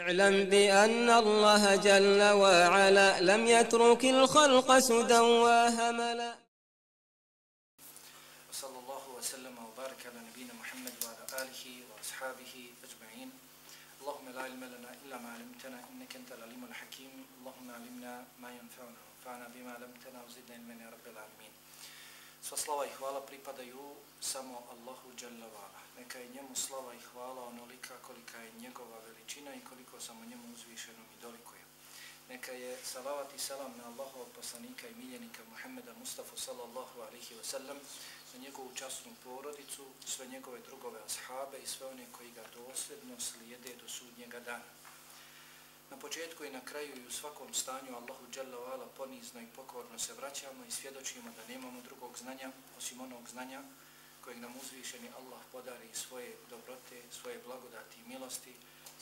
اعلم بأن الله جل وعلا لم يترك الخلق سدى وهملا. وصلى الله وسلم وبارك على نبينا محمد وعلى آله وأصحابه أجمعين. اللهم لا علم لنا إلا ما علمتنا إنك أنت العليم الحكيم. اللهم علمنا ما ينفعنا وانفعنا بما علمتنا وزدنا علما يا رب العالمين. Sva slava i hvala pripadaju samo Allahu Jalla Neka je njemu slava i hvala onolika kolika je njegova veličina i koliko samo njemu uzvišenom i dolikuje. Neka je salavat i salam na Allahov poslanika i miljenika Muhammeda Mustafa sallallahu alihi wasallam, na njegovu časnu porodicu, sve njegove drugove ashabe i sve one koji ga dosljedno slijede do sudnjega dana. Na početku i na kraju i u svakom stanju Allahu Jalla Vala ponizno i pokorno se vraćamo i svjedočimo da nemamo drugog znanja osim onog znanja kojeg nam uzvišeni Allah podari svoje dobrote, svoje blagodati i milosti.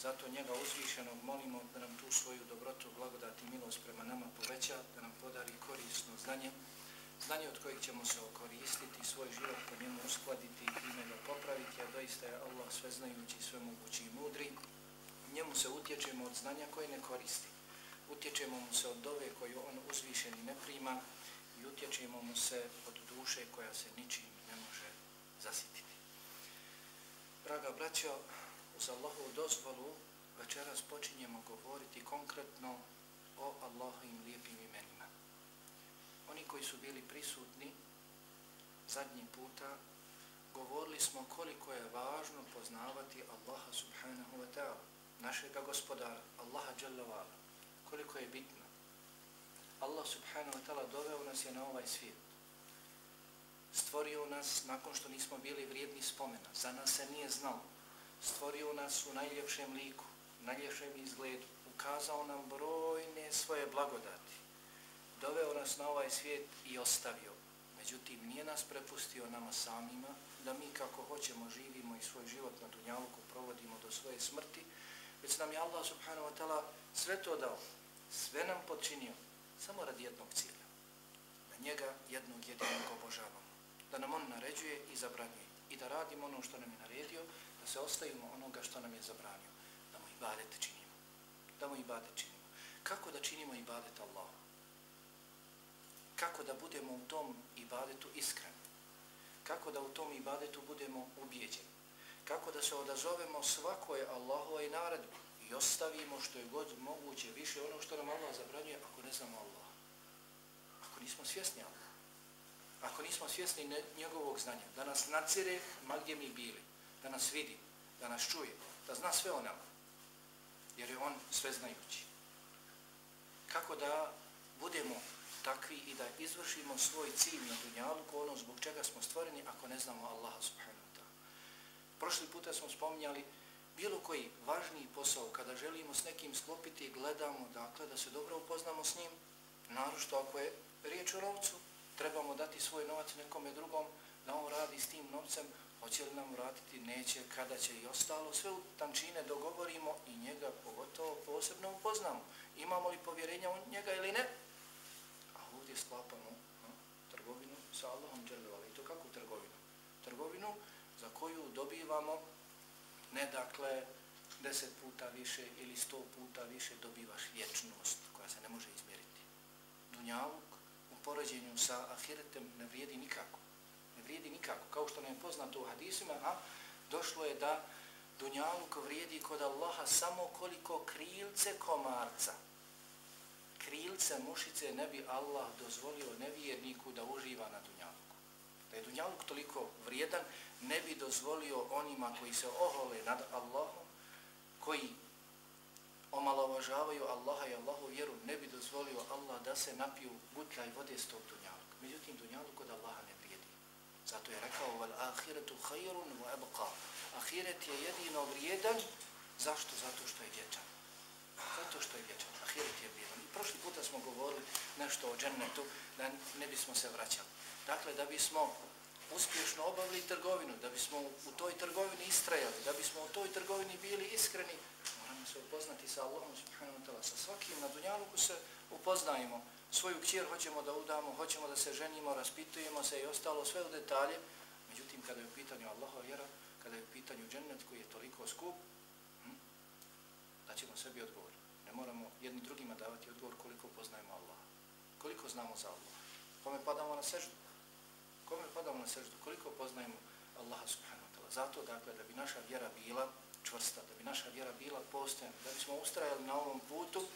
Zato njega uzvišenog molimo da nam tu svoju dobrotu, blagodati i milost prema nama poveća, da nam podari korisno znanje, znanje od kojeg ćemo se okoristiti, svoj život po njemu uskladiti i ime ga popraviti, a doista je Allah sveznajući, svemogući i mudri njemu se utječemo od znanja koje ne koristi. Utječemo mu se od dove koju on uzvišeni ne prima i utječemo mu se od duše koja se ničim ne može zasititi. Draga braćo, uz Allahovu dozvolu večeras počinjemo govoriti konkretno o Allahovim lijepim imenima. Oni koji su bili prisutni zadnji puta govorili smo koliko je važno poznavati Allaha subhanahu wa ta'ala našega gospodara, Allaha Đalavala, koliko je bitno. Allah subhanahu wa ta'ala doveo nas je na ovaj svijet. Stvorio nas nakon što nismo bili vrijedni spomena. Za nas se nije znalo. Stvorio nas u najljepšem liku, najljepšem izgledu. Ukazao nam brojne svoje blagodati. Doveo nas na ovaj svijet i ostavio. Međutim, nije nas prepustio nama samima da mi kako hoćemo živimo i svoj život na Dunjaluku provodimo do svoje smrti, već nam je Allah subhanahu wa ta'ala sve to dao, sve nam počinio, samo radi jednog cilja. Da njega jednog jedinog obožavamo. Da nam on naređuje i zabranjuje. I da radimo ono što nam je naredio, da se ostavimo onoga što nam je zabranio. Da mu ibadet činimo. Da mu ibadet činimo. Kako da činimo ibadet Allah? Kako da budemo u tom ibadetu iskreni? Kako da u tom ibadetu budemo ubijeđeni? Kako da se odazovemo svakoj Allahovoj naredbi i ostavimo što je god moguće više ono što nam Allah zabranjuje ako ne znamo Allah. Ako nismo svjesni Allah. Ako nismo svjesni njegovog znanja, da nas nacire ma gdje mi bili, da nas vidi, da nas čuje, da zna sve o nama. Jer je on sve znajući. Kako da budemo takvi i da izvršimo svoj cilj na dunjalu, ono zbog čega smo stvoreni ako ne znamo Allaha subhanahu Prošli puta smo spominjali bilo koji važniji posao kada želimo s nekim sklopiti i gledamo dakle da se dobro upoznamo s njim, narošto ako je riječ o novcu, trebamo dati svoj novac nekome drugom da on radi s tim novcem, hoće li nam vratiti, neće, kada će i ostalo, sve u tančine dogovorimo i njega pogotovo posebno upoznamo. Imamo li povjerenja u njega ili ne? A ovdje sklapamo a, trgovinu sa Allahom dželjavala. I to kako trgovinu? Trgovinu za koju dobivamo ne dakle deset puta više ili sto puta više dobivaš vječnost koja se ne može izmjeriti. Dunjavuk u poređenju sa ahiretem ne vrijedi nikako. Ne vrijedi nikako. Kao što nam je poznato u hadisima, a došlo je da Dunjaluk vrijedi kod Allaha samo koliko krilce komarca. Krilce mušice ne bi Allah dozvolio nevjerniku da uživa na Dunjaluku. Da je Dunjaluk toliko vrijedan, ne bi dozvolio onima koji se ohole nad Allahom, koji omalovažavaju Allaha i Allahu vjeru, ne bi dozvolio Allah da se napiju butlja i vode s tog dunjaluka. Međutim, dunjaluk kod Allaha ne vrijedi. Zato je rekao, vel ahiretu hajrun wa ebqa. Ahiret je jedino vrijedan. Zašto? Zato što je vječan. Zato što je vječan. Ahiret je vrijedan. I prošli puta smo govorili nešto o džennetu, da ne bismo se vraćali. Dakle, da bismo uspješno obavili trgovinu, da bismo u toj trgovini istrajali, da bismo u toj trgovini bili iskreni, moramo se upoznati sa Allahom subhanahu wa ta'ala. Sa svakim na dunjaluku se upoznajemo. Svoju kćer hoćemo da udamo, hoćemo da se ženimo, raspitujemo se i ostalo sve u detalje. Međutim, kada je u pitanju Allahova vjera, kada je u pitanju džennet koji je toliko skup, hm, da ćemo sebi odgovor. Ne moramo jedni drugima davati odgovor koliko poznajemo Allaha, Koliko znamo za Allaha. Kome padamo na seždu? Kome padamo na seždu? Koliko poznajemo Allaha subhanahu wa ta'ala? Zato, dakle, da bi naša vjera bila čvrsta, da bi naša vjera bila postojena, da bismo ustrajali na ovom putu,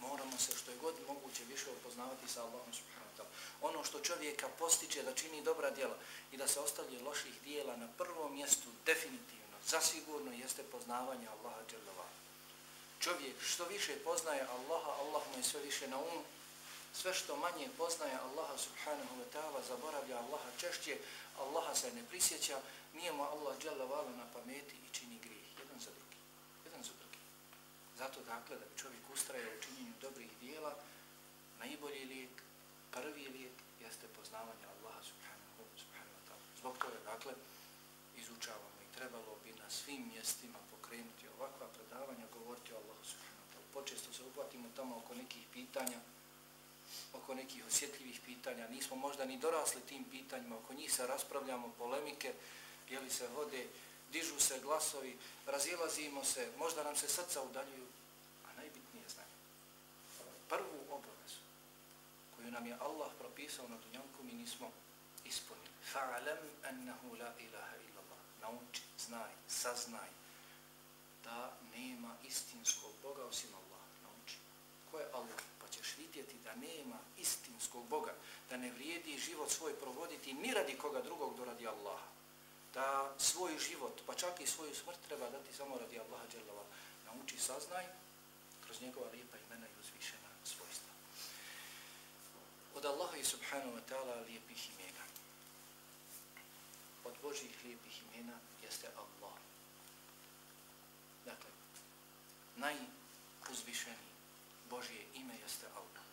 moramo se što je god moguće više upoznavati sa Allahom subhanahu wa ta'ala. Ono što čovjeka postiče da čini dobra djela i da se ostavlje loših dijela na prvom mjestu definitivno, zasigurno jeste poznavanje Allaha dželjava. Čovjek što više poznaje Allaha, Allah mu je sve više na umu, sve što manje poznaje Allaha subhanahu wa ta'ala, zaboravlja Allaha češće, Allaha se ne prisjeća, nije mu Allah dželjava na pameti i čini grijeh, jedan za drugi, jedan za drugi. Zato dakle da bi čovjek ustraje u činjenju dobrih dijela, najbolji lijek, prvi lijek jeste poznavanje Allaha subhanahu, subhanahu wa ta'ala. Zbog toga dakle izučavamo i trebalo bi na svim mjestima pokrenuti ovakva predavanja, govoriti o Allahu subhanahu wa ta'ala. Počesto se uhvatimo tamo oko nekih pitanja, oko nekih osjetljivih pitanja, nismo možda ni dorasli tim pitanjima, oko njih se raspravljamo polemike, jeli se vode, dižu se glasovi, razilazimo se, možda nam se srca udaljuju, a najbitnije znanje. Prvu obavezu koju nam je Allah propisao na dunjanku mi nismo ispunili. Fa'alam annahu la ilaha illallah. Nauči, znaj, saznaj da nema istinskog Boga osim Allah. Nauči. Ko je Allah? Ćeš vidjeti da nema istinskog Boga, da ne vrijedi život svoj provoditi ni radi koga drugog do radi Allaha da svoj život, pa čak i svoju smrt treba dati samo radi Allaha dželala. Nauči, saznaj, kroz njegova lijepa imena i uzvišena svojstva. Od Allaha i subhanahu wa ta'ala lijepih imena. Od Božih lijepih imena jeste Allah. Dakle, najuzvišeniji Božje ime jeste Allah.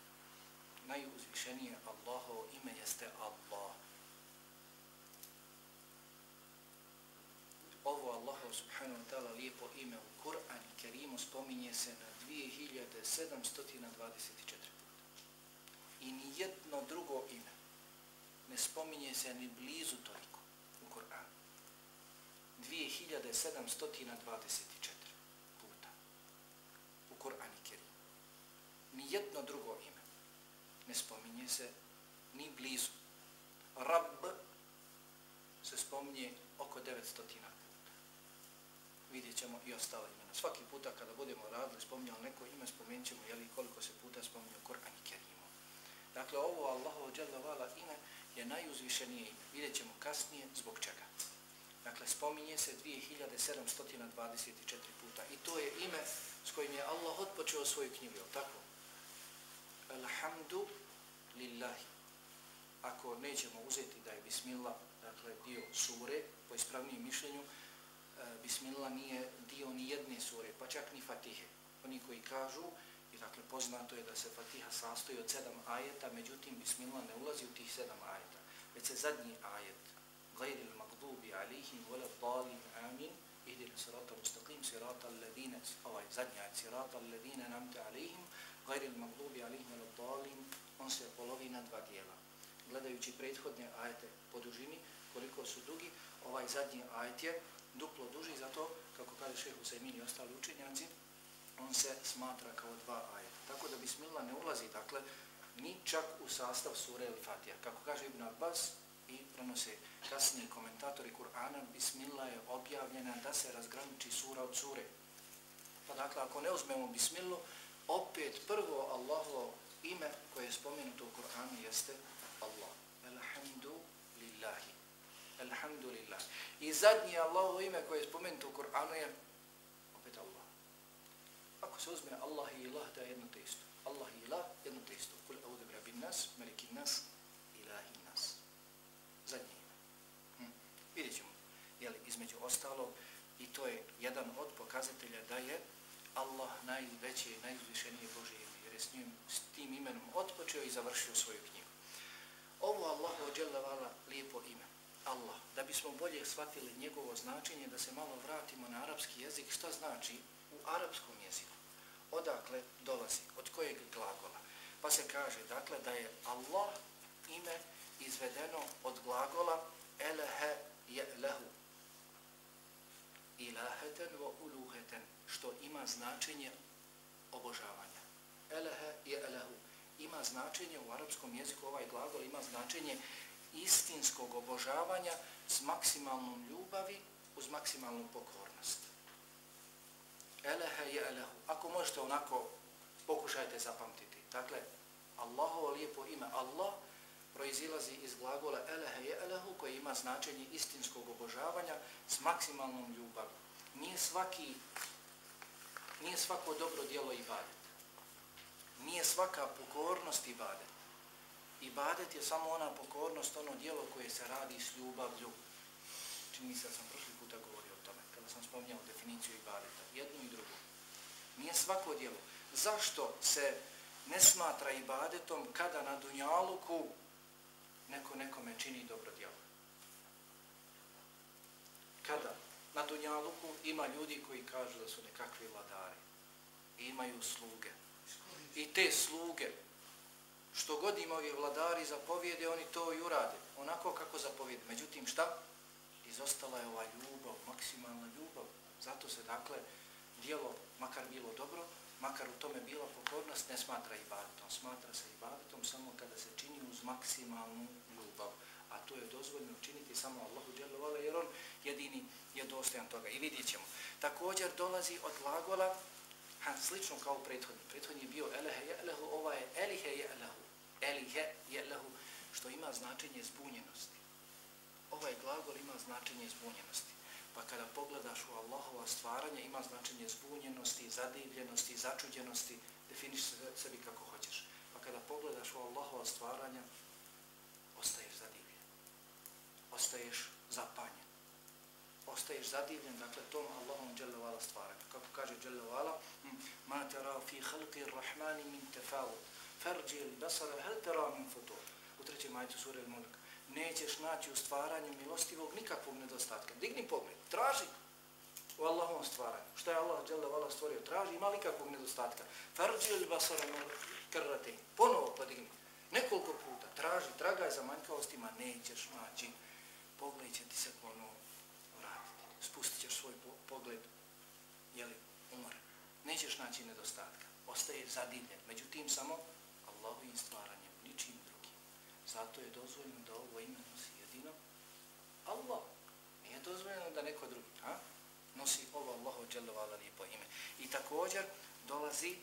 Najuzvišenije Allahovo ime jeste Allah. ovo Allahu subhanahu wa ta'ala lijepo ime u Kur'an i Kerimu spominje se na 2724 puta. I ni jedno drugo ime ne spominje se ni blizu toliko u Kur'anu. 2724 puta u Kur'an i Ni jedno drugo ime ne spominje se ni blizu. Rabb se spominje oko 900 puta vidjet ćemo i ostale imena. Svaki puta kada budemo radili, spominjali neko ime, spomenut ćemo jeli, koliko se puta spominje Kur'an i Kerimu. Dakle, ovo Allahovo dželjavala ime je najuzvišenije ime. Vidjet ćemo kasnije zbog čega. Dakle, spominje se 2724 puta. I to je ime s kojim je Allah odpočeo svoju knjigu, tako? Alhamdu lillahi. Ako nećemo uzeti da je Bismillah, dakle, dio sure, po ispravnijem mišljenju, e, Bismillah nije dio ni jedne sure, pa čak ni Fatihe. Oni koji kažu, i dakle poznato je da se Fatiha sastoji od sedam ajeta, međutim Bismillah ne ulazi u tih sedam ajeta. Već se zadnji ajet, gledil magdubi alihim vole dalim amin, idil sirata mustaqim sirata alladine, ovaj zadnji ajet, sirata alladine namte alihim, gajril magdubi alihim vole dalim, on se polovi na dva dijela. Gledajući prethodne ajete po dužini, koliko su dugi, ovaj zadnji ajet je duplo duži, zato, kako kaže šehu Usajmin i ostali učenjaci, on se smatra kao dva ajeta. Tako da Bismillah ne ulazi, dakle, ni čak u sastav sure ili Fatiha. Kako kaže Ibn Abbas i prenose kasni komentatori Kur'ana, Bismillah je objavljena da se razgraniči sura od sure. Pa dakle, ako ne uzmemo Bismillu, opet prvo Allahovo ime koje je spomenuto u Kur'anu jeste Allah. Alhamdu lillahi. Alhamdulillah. I zadnje Allahovo ime koje je spomenuto u Koranu je opet Allah. Ako se uzme Allah i ilah da je jedno te isto. Allah i ilah jedno te isto. Kul audu bin nas, melikin nas, ilahi nas. Zadnje ime. Hm. Vidjet ćemo. Jeli, između ostalog, i to je jedan od pokazatelja da je Allah najveće i najuzvišenije Bože ime. Jer je s, njim, s tim imenom otpočeo i završio svoju knjigu. Ovo Allah ođelavala lijepo ime. Allah, da bismo bolje shvatili njegovo značenje, da se malo vratimo na arapski jezik, šta znači u arapskom jeziku? Odakle dolazi? Od kojeg glagola? Pa se kaže, dakle, da je Allah ime izvedeno od glagola elehe je lehu ilaheten wa uluheten, što ima značenje obožavanja. Elehe je elehu. Ima značenje u arapskom jeziku, ovaj glagol ima značenje istinskog obožavanja s maksimalnom ljubavi uz maksimalnu pokornost. Elehe je elehu. Ako možete onako, pokušajte zapamtiti. Dakle, Allahovo lijepo ime Allah proizilazi iz glagola elehe je elehu koji ima značenje istinskog obožavanja s maksimalnom ljubavom. Nije svaki, nije svako dobro djelo ibadet. Nije svaka pokornost ibadet. Ibadet je samo ona pokornost, ono djelo koje se radi s ljubavlju. Čini mi se da sam prošli puta govorio o tome, kada sam spominjao definiciju ibadeta. Jednu i drugu. Nije svako djelo. Zašto se ne smatra ibadetom kada na Dunjaluku neko nekome čini dobro djelo. Kada na Dunjaluku ima ljudi koji kažu da su nekakvi vladari i imaju sluge. I te sluge, što god imaju vladari zapovijede, oni to i urade. Onako kako zapovijede. Međutim, šta? Izostala je ova ljubav, maksimalna ljubav. Zato se, dakle, dijelo, makar bilo dobro, makar u tome bila pokornost, ne smatra ibadetom. Smatra se ibadetom samo kada se čini uz maksimalnu ljubav. A to je dozvoljno učiniti samo Allahu dželovala, jer on jedini je dostojan toga. I vidjet ćemo. Također dolazi od glagola, ha, slično kao prethodni. Prethodni je bio elehe je elehu, ova je elihe je elehu. Elihe je elehu, što ima značenje zbunjenosti. Ovaj glagol ima značenje zbunjenosti. Pa kada pogledaš u Allahova stvaranja, ima značenje zbunjenosti, zadivljenosti, začuđenosti, definiš se sebi kako hoćeš. Pa kada pogledaš u Allahova stvaranja. Ostaješ zapanjen. Ostaješ zadivljen, dakle, tom Allahom dželjavala stvara. Kako kaže dželjavala, hm, ma tera fi halqi rahmani min tefavut, farđi ili basara, hel tera min futur. U trećem majtu sura il-Mulk nećeš naći u stvaranju milostivog nikakvog nedostatka. Digni pogled, traži u Allahom stvaranju. Što je Allah dželle vala stvorio? Traži, ima li kakvog nedostatka? Farđi ili basara krrate? Ponovo podigni. Nekoliko puta traži, tragaj za manjkavostima, nećeš naći. Pogled će ti se ponovo vratiti. Spustit ćeš svoj pogled, jeli, umor. Nećeš naći nedostatka. Ostaje zadivljen. Međutim, samo Allahovim stvaranjem, ničim drugim. Zato je dozvoljeno da ovo ime nosi jedino Allah. Nije dozvoljeno da neko drugi ha? nosi ovo Allahu dželovala lijepo ime. I također dolazi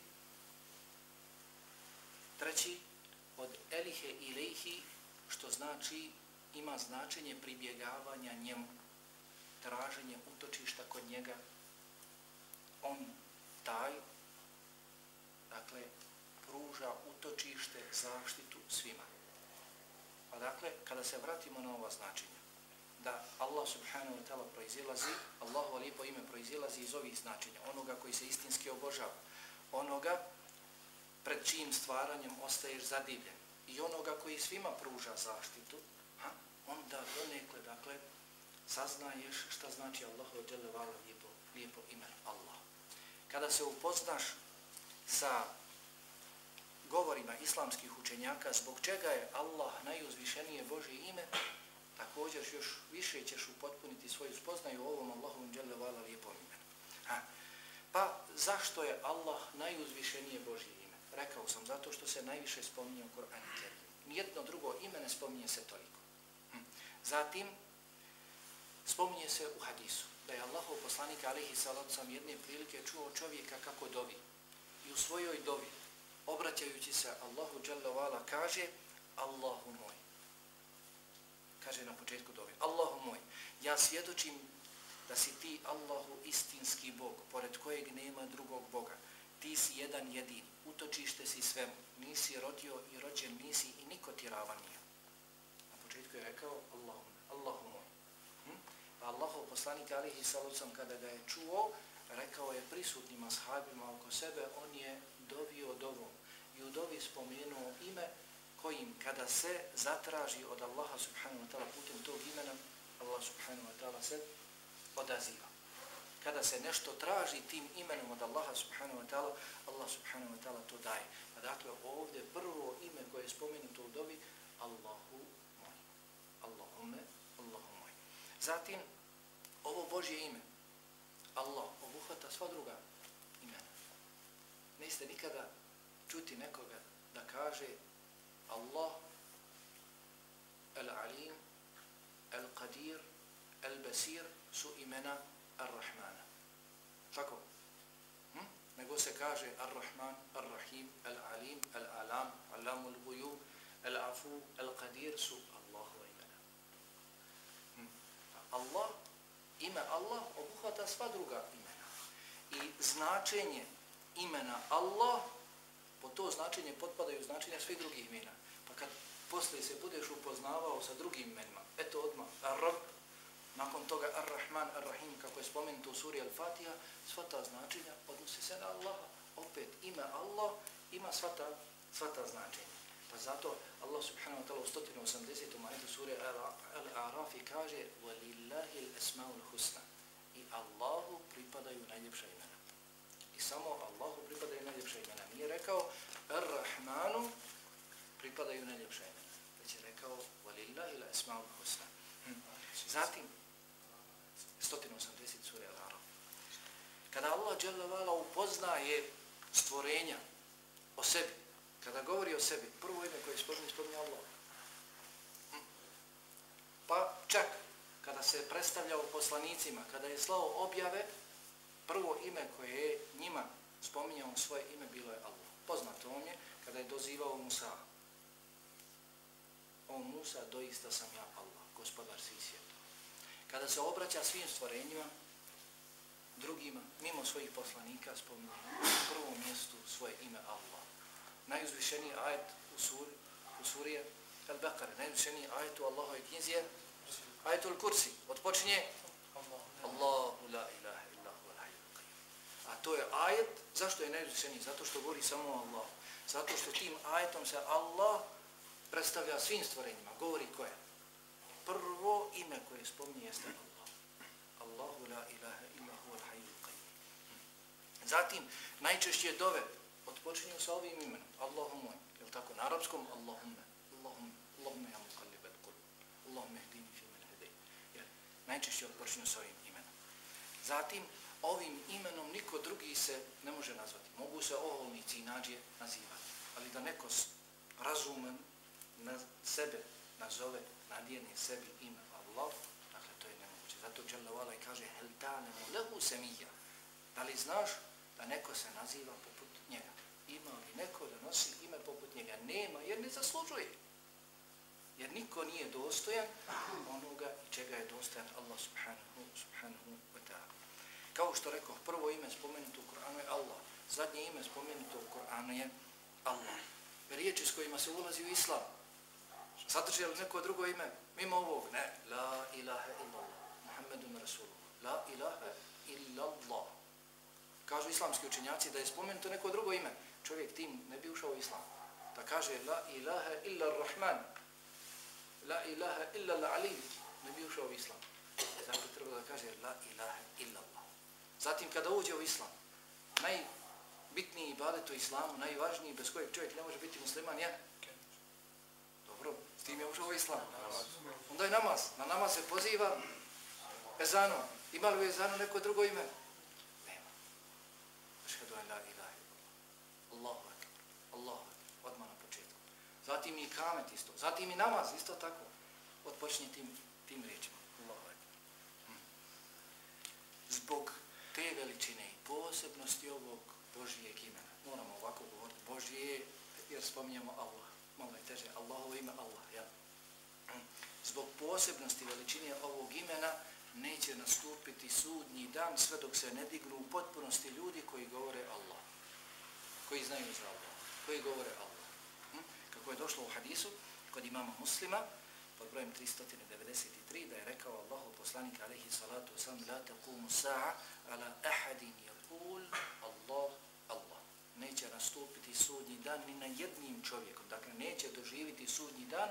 treći od elihe i što znači ima značenje pribjegavanja njemu, traženje utočišta kod njega. On taj, dakle, pruža utočište, zaštitu svima. Pa dakle, kada se vratimo na ova značenja, da Allah subhanahu wa ta'ala proizilazi, Allahu lijepo ime proizilazi iz ovih značenja, onoga koji se istinski obožava, onoga pred čijim stvaranjem ostaješ zadivljen i onoga koji svima pruža zaštitu, onda donekle, dakle, saznaješ šta znači Allahu lijepo, lijepo ime Allah. Kada se upoznaš sa govorima islamskih učenjaka zbog čega je Allah najuzvišenije Božje ime, također još više ćeš upotpuniti svoju spoznaju o ovom Allahom dželle vala lijepom imenu. Ha. Pa zašto je Allah najuzvišenije Božje ime? Rekao sam, zato što se najviše spominje u Koranu Nijedno drugo ime ne spominje se toliko. Zatim, spominje se u hadisu da je Allahov poslanik alihi salatu jedne prilike čuo čovjeka kako dovi. I u svojoj dovi obraćajući se Allahu Jalla kaže Allahu moj. Kaže na početku dovi. Allahu moj, ja svjedočim da si ti Allahu istinski Bog, pored kojeg nema drugog Boga. Ti si jedan jedin, utočište si svemu. Nisi rodio i rođen nisi i niko ti ravan nije što je rekao Allahu, Allahu. Hm? Pa Allahov poslanik alihi salucom kada ga je čuo, rekao je prisutnim ashabima oko sebe, on je dovio dovom i u dovi spomenuo ime kojim kada se zatraži od Allaha subhanahu wa ta'ala putem tog imena, Allah subhanahu wa ta'ala se odaziva. Kada se nešto traži tim imenom od Allaha subhanahu wa ta'ala, Allah subhanahu wa ta'ala to daje. A dakle, ovdje prvo ime koje je spomenuto u dovi, Allahu moj. Allahume, Allahu moj. Zatim, ovo Božje ime, Allah obuhvata sva druga imena. Niste nikada čuti nekoga da kaže Allah Al-Alim, Al-Qadir, Al-Basir su imena Ar-Rahmana. Tako? Hm? Nego se kaže Ar-Rahman, Ar-Rahim, Al-Alim, Al-Alam, Alamul Bujub, Al-Afu, Al-Qadir su Allahova imena. Hm? Allah, ime Allah obuhvata sva druga imena. I značenje imena Allah, po to značenje potpadaju značenja svih drugih imena. Pa kad poslije se budeš upoznavao sa drugim imenima, eto odmah, Ar-Rab, nakon toga Ar-Rahman, Ar-Rahim, kako je spomenuto u suri Al-Fatiha, sva ta značenja odnosi se na Allaha. Opet, ime Allah ima sva ta, sva ta značenja. Pa zato Allah subhanahu wa ta'la u 180. majetu suri Al-Arafi kaže وَلِلَّهِ الْأَسْمَاءُ الْحُسْنَ I Allahu pripadaju najljepša imena. I samo Allahu pripadaju najljepša imena. Nije rekao Ar-Rahmanu pripadaju najljepša imena. Već je rekao وَلِلَّهِ الْأَسْمَاءُ الْحُسْنَ Zatim, 180 sura Al-Araf. Kada Allah dželle upoznaje stvorenja o sebi, kada govori o sebi, prvo ime koje spominje, spominje Allah. Mm. Pa čak kada se predstavlja u poslanicima, kada je slao objave, prvo ime koje je njima spominjao svoje ime bilo je Allah. Poznato on je kada je dozivao Musa. O Musa, doista sam ja Allah, gospodar svih svijeta kada se obraća svim stvorenjima, drugima, mimo svojih poslanika, spominje u prvom mjestu svoje ime Allah. Najuzvišeniji ajet u, sur, u surije Al-Baqara, najuzvišeniji ajet u Allahove knjizi je ajetul kursi. Odpočinje Allahu la ilaha illa hu al A to je ajet, zašto je najuzvišeniji? Zato što govori samo Allah. Zato što tim ajetom se Allah predstavlja svim stvorenjima. Govori ko je? prvo ime koje spominje jeste Allah. Allahu la ilaha illa huwa al-hayyul qayyum. Zatim najčešće dove Otpočinju sa ovim imenom moj, Je tako na arapskom Allahumma. Allahumma, Allahumma ya muqallib al-qulub. Allahumma ihdini fi men hedej. Jer najčešće otpočinju sa ovim imenom. Zatim ovim imenom niko drugi se ne može nazvati. Mogu se oholnici i nađe nazivati. Ali da neko razumen na sebe nazove nadijeni sebi ime Allah, dakle to je nemoguće. Zato Đalla i kaže hel ta'nemu lehu semija. Da li znaš da neko se naziva po njega? Ima li neko da nosi ime poput njega? Nema, jer ne zaslužuje. Jer niko nije dostojan onoga i čega je dostojan Allah subhanahu, subhanahu wa ta'ala. Kao što rekao, prvo ime spomenuto u Koranu je Allah. Zadnje ime spomenuto u Koranu je Allah. Riječi s kojima se ulazi u islam, Sadrži li neko drugo ime? Mimo ovog? Ne. La ilaha illallah. Muhammedun Rasulullah. La ilaha illallah. Kažu islamski učenjaci da je spomenuto neko drugo ime. Čovjek tim ne bi ušao u islam. Da kaže la ilaha illa rahman. La ilaha illa l'alim. Ne bi ušao u islam. Zato treba da kaže la ilaha illa Allah. Zatim kada uđe u islam, najbitniji ibadet u islamu, najvažniji bez kojeg čovjek ne može biti musliman je Dobro, s tim je ušao u islam. Onda je namaz. Na namaz se poziva ezanom. Ima li u ezanu neko drugo ime? Nema. Ašhedu an la ilaha Allahu akbar. Allahu akbar. Odmah na početku. Zatim i kamet isto. Zatim i namaz isto tako. Odpočni tim, tim riječima. Allahu. Hm. Zbog te veličine i posebnosti ovog Božijeg imena. Moramo ovako govoriti. Božije jer spominjamo Allah malo je teže, Allahovo ime Allah, ja. Hm. Zbog posebnosti veličine ovog imena neće nastupiti sudnji dan sve dok se ne dignu u potpunosti ljudi koji govore Allah. Koji znaju za Allah. Koji govore Allah. Kako je došlo u hadisu kod imama muslima, pod brojem 393, da je rekao Allahu poslanik alaihi salatu sam la taqumu sa'a ala ahadin yakul Allah Allah. neće nastupiti sudnji dan ni na jednim čovjekom. Dakle, neće doživiti sudnji dan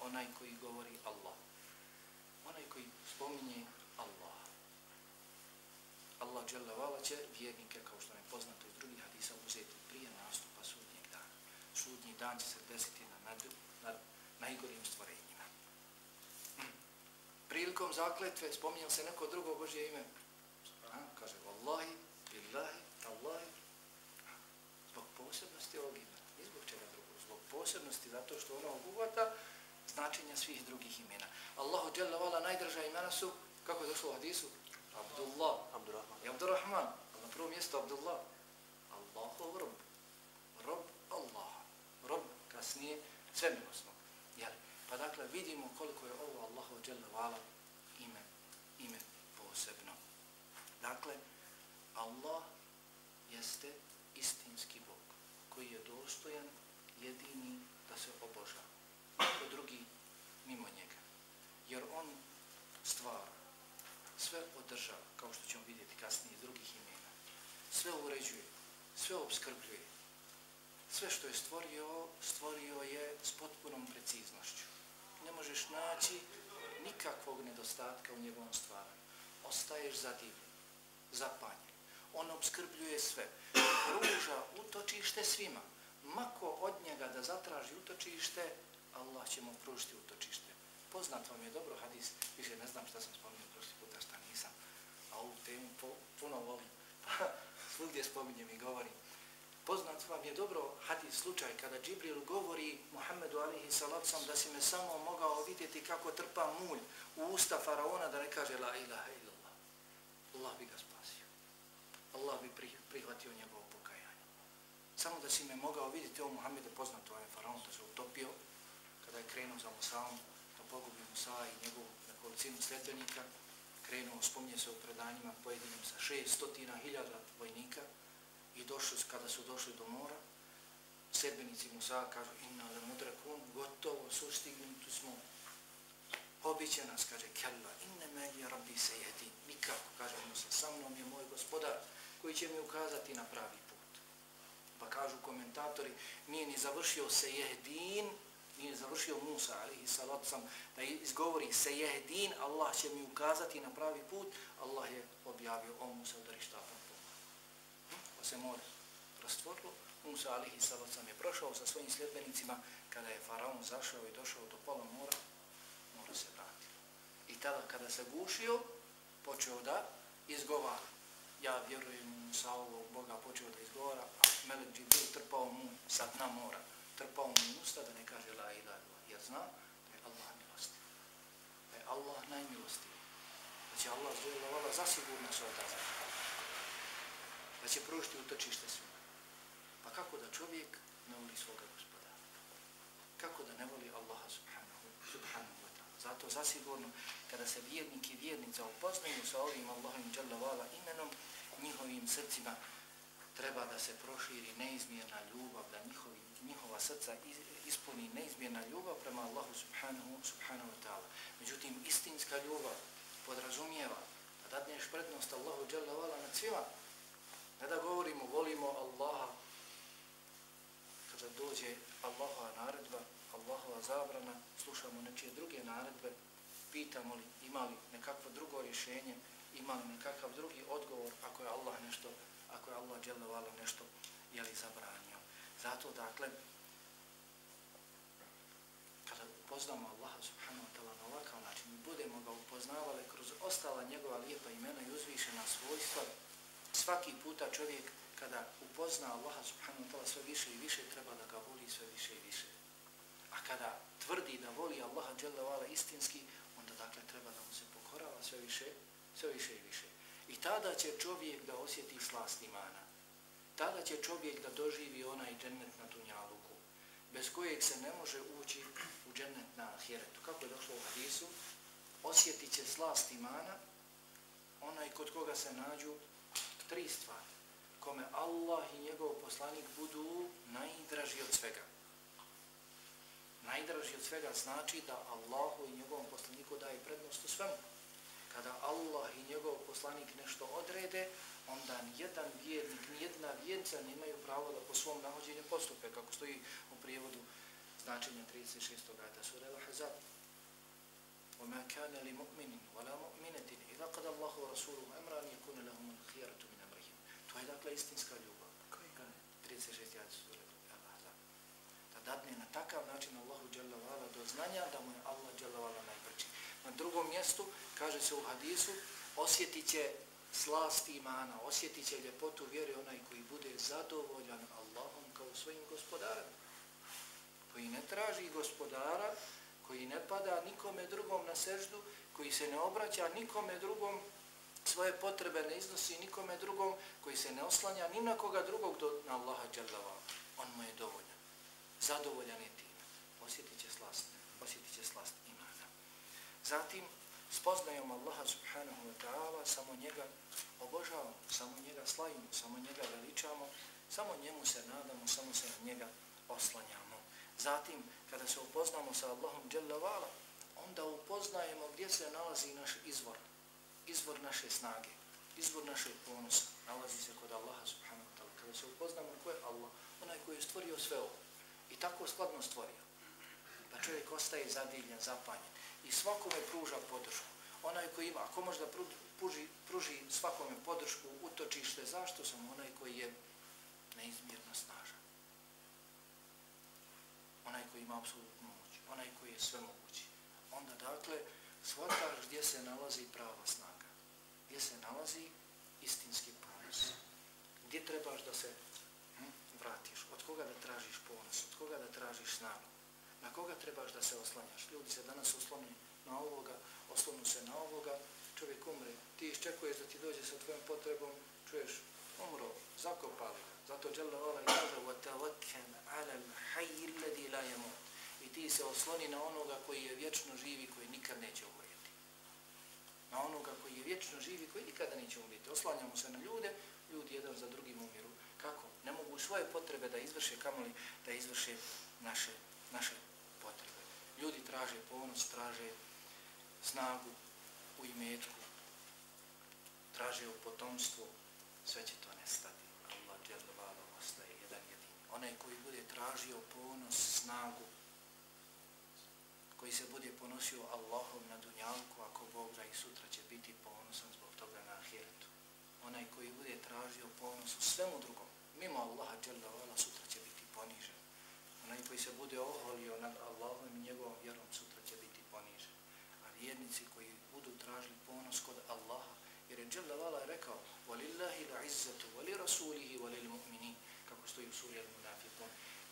onaj koji govori Allah. Onaj koji spominje Allah. Allah dželle vala će vjernike, kao što je poznato iz drugih hadisa, uzeti prije nastupa. Sudnji dan će se desiti na, nad, na najgorim stvorenjima. Prilikom zakletve spominjao se neko drugo Božje ime. A, kaže Wallahi, billahi, Allahi, zbog posebnosti ovog imena, ni zbog čega drugog, zbog posebnosti zato što ono obuhvata značenja svih drugih imena. Allahu Jalla Vala najdraža imena su, kako je došlo u hadisu? Abdullah, Abdurrahman. i Abdurrahman, na prvom mjestu Abdullah, Allahov rob, rob Allah, kasnije svemilosno. Jel? Pa dakle vidimo koliko je ovo Allahu Jalla Vala ime, ime posebno. Dakle, Allah jeste istinski Bog koji je dostojan jedini da se obožava. Niko drugi mimo njega. Jer on stvara, sve održava, kao što ćemo vidjeti kasnije iz drugih imena. Sve uređuje, sve obskrbljuje. Sve što je stvorio, stvorio je s potpunom preciznošću. Ne možeš naći nikakvog nedostatka u njegovom stvaranju. Ostaješ zadivljen, zapanjen. On obskrbljuje sve. Pruža utočište svima. Mako od njega da zatraži utočište, Allah će mu pružiti utočište. Poznat vam je dobro hadis, više ne znam šta sam spominio prošli puta, šta nisam, a ovu temu puno volim, svugdje spominjem i govorim. Poznat vam je dobro hadis slučaj kada Džibril govori Muhammedu alihi salacom da si me samo mogao vidjeti kako trpa mulj u usta faraona da ne kaže la ilaha illallah. Allah bi ga spasio. Allah bi prihvatio njegovo pokajanje. Samo da si me mogao vidjeti, o Muhammedu poznato, ovaj faraon da se utopio kada je krenuo za Musaom, da pogubi Musa i njegovu nekolicinu sljedbenika, krenuo, spomnje se u predanjima pojedinim sa šest stotina hiljada vojnika, i došli, kada su došli do mora, sedbenici Musa kažu inna le mudrakun, gotovo sustignuti smo. Obiće nas, kaže, kella, inne meni rabbi se jedi. Nikako, kaže ono Musa, sa mnom je moj gospodar koji će mi ukazati na pravi put. Pa kažu komentatori, nije ni završio se jehdin, nije završio Musa, ali i sam, da izgovori se jehdin, Allah će mi ukazati na pravi put, Allah je objavio o Musa udari štapom se more rastvorilo. Musa alihi sallam je prošao sa svojim sljedbenicima kada je faraon zašao i došao do pola mora, mora se vratilo. I tada kada se gušio, počeo da izgovara. Ja vjerujem u Musa ovog Boga, počeo da izgovara, a Melek Džibril trpao mu sa dna mora, trpao mu usta da ne kaže la ila ila, jer zna da je Allah milosti. Da je Allah najmilostiviji. Da će Allah zvojevala zasigurno se odazati da će pružiti utočište svima. Pa kako da čovjek ne voli svoga gospodara? Kako da ne voli Allaha subhanahu, subhanahu wa ta'ala? Zato zasigurno, kada se vjernik i vjernica upoznaju sa ovim Allahom dželavala vala imenom, njihovim srcima treba da se proširi neizmjerna ljubav, da njihovi, njihova srca ispuni neizmjerna ljubav prema Allahu subhanahu, subhanahu wa ta'ala. Međutim, istinska ljubav podrazumijeva da dadneš prednost Allahu dželavala vala nad svima, Kada da govorimo, volimo Allaha, kada dođe Allahova naredba, Allahova zabrana, slušamo nečije druge naredbe, pitamo li ima li nekakvo drugo rješenje, ima li nekakav drugi odgovor ako je Allah nešto, ako je Allah djelovala nešto, je li zabranio. Zato, dakle, kada upoznamo Allaha subhanahu wa ta'ala na ovakav način, budemo ga upoznavali kroz ostala njegova lijepa imena i uzvišena svojstva, svaki puta čovjek kada upozna Allaha subhanahu wa ta'ala sve više i više, treba da ga voli sve više i više. A kada tvrdi da voli Allaha dželle istinski, onda dakle treba da mu se pokorava sve više, sve više i više. I tada će čovjek da osjeti slast imana. Tada će čovjek da doživi onaj džennet na dunjaluku, bez kojeg se ne može ući u džennet na ahiretu. Kako je došlo u hadisu? Osjetit će slast imana onaj kod koga se nađu tri stvari kome Allah i njegov poslanik budu najdraži od svega. Najdraži od svega znači da Allahu i njegovom poslaniku daje prednost u svemu. Kada Allah i njegov poslanik nešto odrede, onda nijedan vjernik, nijedna vjernica nemaju pravo da po svom nahođenju postupe, kako stoji u prijevodu značenja 36. ajta sura Al-Hazab. وَمَا كَانَ لِمُؤْمِنٍ وَلَا مُؤْمِنَةٍ إِذَا قَدَ اللَّهُ وَرَسُولُهُ أَمْرًا يَكُونَ لَهُمُ الْخِيَرَةُ مِنْ To je dakle istinska ljubav. Koji je 36. ajde su Da dadne na takav način Allahu Đalavala do znanja da mu je Allah Đalavala najbrči. Na drugom mjestu, kaže se u hadisu, osjetit će slast imana, osjetit će ljepotu vjere onaj koji bude zadovoljan Allahom kao svojim gospodarom. Koji ne traži gospodara, koji ne pada nikome drugom na seždu, koji se ne obraća nikome drugom, svoje potrebe ne iznosi nikome drugom, koji se ne oslanja ni na koga drugog do na Allaha dželjavala. On mu je dovoljan. Zadovoljan je tim. Osjetit će slast, osjetit će slast imana. Zatim, spoznajom Allaha subhanahu wa ta'ala, samo njega obožavamo, samo njega slavimo, samo njega veličamo, samo njemu se nadamo, samo se na njega oslanjamo. Zatim, kada se upoznamo sa Allahom dželjavala, onda upoznajemo gdje se nalazi naš izvor, izvor naše snage, izvor naše ponosa, nalazi se kod Allaha subhanahu wa ta'ala. Kada se upoznamo ko je Allah, onaj koji je stvorio sve ovo i tako skladno stvorio, pa čovjek ostaje zadiljen, zapanjen i svakome pruža podršku. Onaj koji ima, ako možda pruži, pruži svakome podršku, utočište, zašto sam onaj koji je neizmjerno snažan? Onaj koji ima apsolutnu moć, onaj koji je sve mogući. Onda dakle, shvataš gdje se nalazi prava snaga, gdje se nalazi istinski ponos, gdje trebaš da se hm, vratiš, od koga da tražiš ponos, od koga da tražiš snagu, na koga trebaš da se oslanjaš. Ljudi se danas osloni na ovoga, oslonu se na ovoga, čovjek umre, ti iščekuješ da ti dođe sa tvojom potrebom, čuješ, umro, zakopali. Zato Jalla Vala i kaže وَتَوَكَّنْ عَلَى الْحَيِّ الَّذِي لَا يَمُوتِ I ti se osloni na onoga koji je vječno živi, koji nikad neće umrijeti. Na onoga koji je vječno živi, koji nikada neće umriti. Oslanjamo se na ljude, ljudi jedan za drugim umiru. Kako? Ne mogu svoje potrebe da izvrše, kamoli da izvrše naše, naše potrebe. Ljudi traže ponos, traže snagu u imetku, traže u potomstvu, sve će to nestati. Allah dželjavalo ostaje jedan jedini. Onaj koji bude tražio ponos, snagu, koji se bude ponosio Allahom na dunjalku, ako Bog da i sutra će biti ponosan zbog toga na ahiretu. Onaj koji bude tražio ponos u svemu drugom, mimo Allaha dželjavalo, sutra će biti ponižen. Onaj koji se bude oholio nad Allahom i njegovom vjerom, sutra će biti ponižen. A vjernici koji budu tražili ponos kod Allaha, jer je Jalla Vala rekao وَلِلَّهِ الْعِزَّةُ وَلِرَسُولِهِ وَلِلْمُؤْمِنِينَ kako stoji u suri Al-Munafiqun.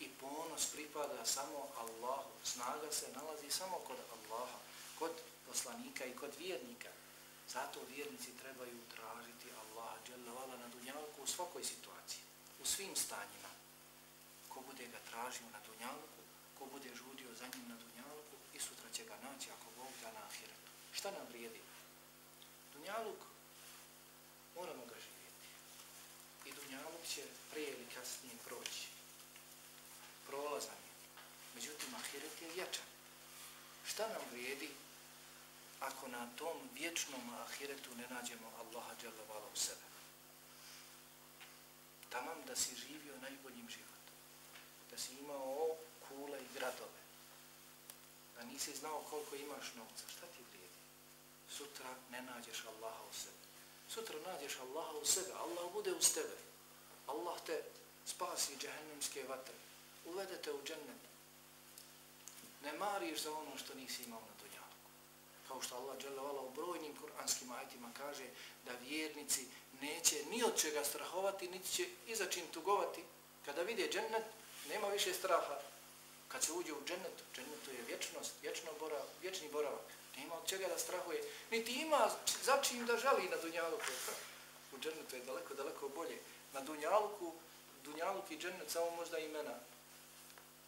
I ponos pripada samo Allahu. Snaga se nalazi samo kod Allaha, kod poslanika i kod vjernika. Zato vjernici trebaju tražiti Allaha Jalla Vala na dunjalku u svakoj situaciji, u svim stanjima. Ko bude ga tražio na dunjalku, ko bude žudio za njim na dunjalku i sutra će ga naći ako Bog da na ahiretu. Šta nam vrijedi? Dunjaluk moramo ga živjeti. I Dunjaluk će prije ili kasnije proći. Prolazan je. Međutim, Ahiret je vječan. Šta nam vrijedi ako na tom vječnom Ahiretu ne nađemo Allaha dželavala u sebe? Tamam da si živio najboljim životom. Da si imao kule i gradove. Da nisi znao koliko imaš novca. Šta ti vrijedi? Sutra ne nađeš Allaha u sebe sutra nađeš Allaha u sebe, Allah bude uz tebe. Allah te spasi džahennemske vatre, uvedete u džennet. Ne mariš za ono što nisi imao na dunjalku. Kao što Allah dželevala u brojnim kuranskim ajtima kaže da vjernici neće ni od čega strahovati, niti će iza čim tugovati. Kada vide džennet, nema više straha. Kad se uđe u džennet, džennetu je vječnost, vječno borav, vječni boravak. Nema od čega da strahuje. Niti ima za čim da žali na dunjalu. U džennetu je daleko, daleko bolje. Na Dunjaluku, Dunjaluk i džennet samo možda imena.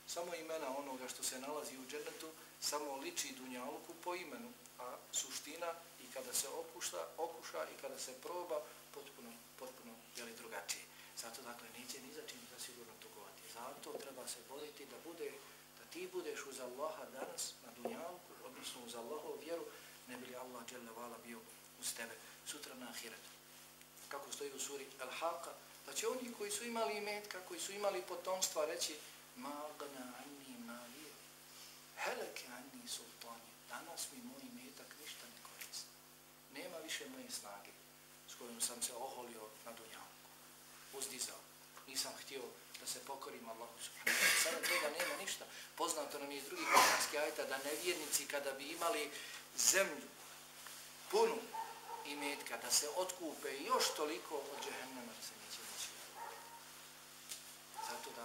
Samo imena onoga što se nalazi u džennetu, samo liči dunjalku po imenu. A suština i kada se okuša, okuša i kada se proba, potpuno, potpuno je li drugačije. Zato dakle neće ni za čim da sigurno tugovati. Zato treba se boriti da bude da ti budeš uz Allaha danas na Dunjalku odnosno uz Allahovu vjeru, ne bi li Allah dželevala bio uz tebe sutra na ahiretu. Kako stoji u suri Al-Haqa, da će oni koji su imali imetka, koji su imali potomstva reći ma agna anni malije, heleke anni sultanje, danas mi moj metak ništa ne koristi. Nema više moje snage s kojom sam se oholio na dunjavku, uzdizao. Nisam htio da se pokorim Allahu subhanahu wa ta'ala. Sada toga nema ništa. Poznato nam je iz drugih kuranskih ajta da nevjernici kada bi imali zemlju punu imetka, da se otkupe još toliko od džehennema da se neće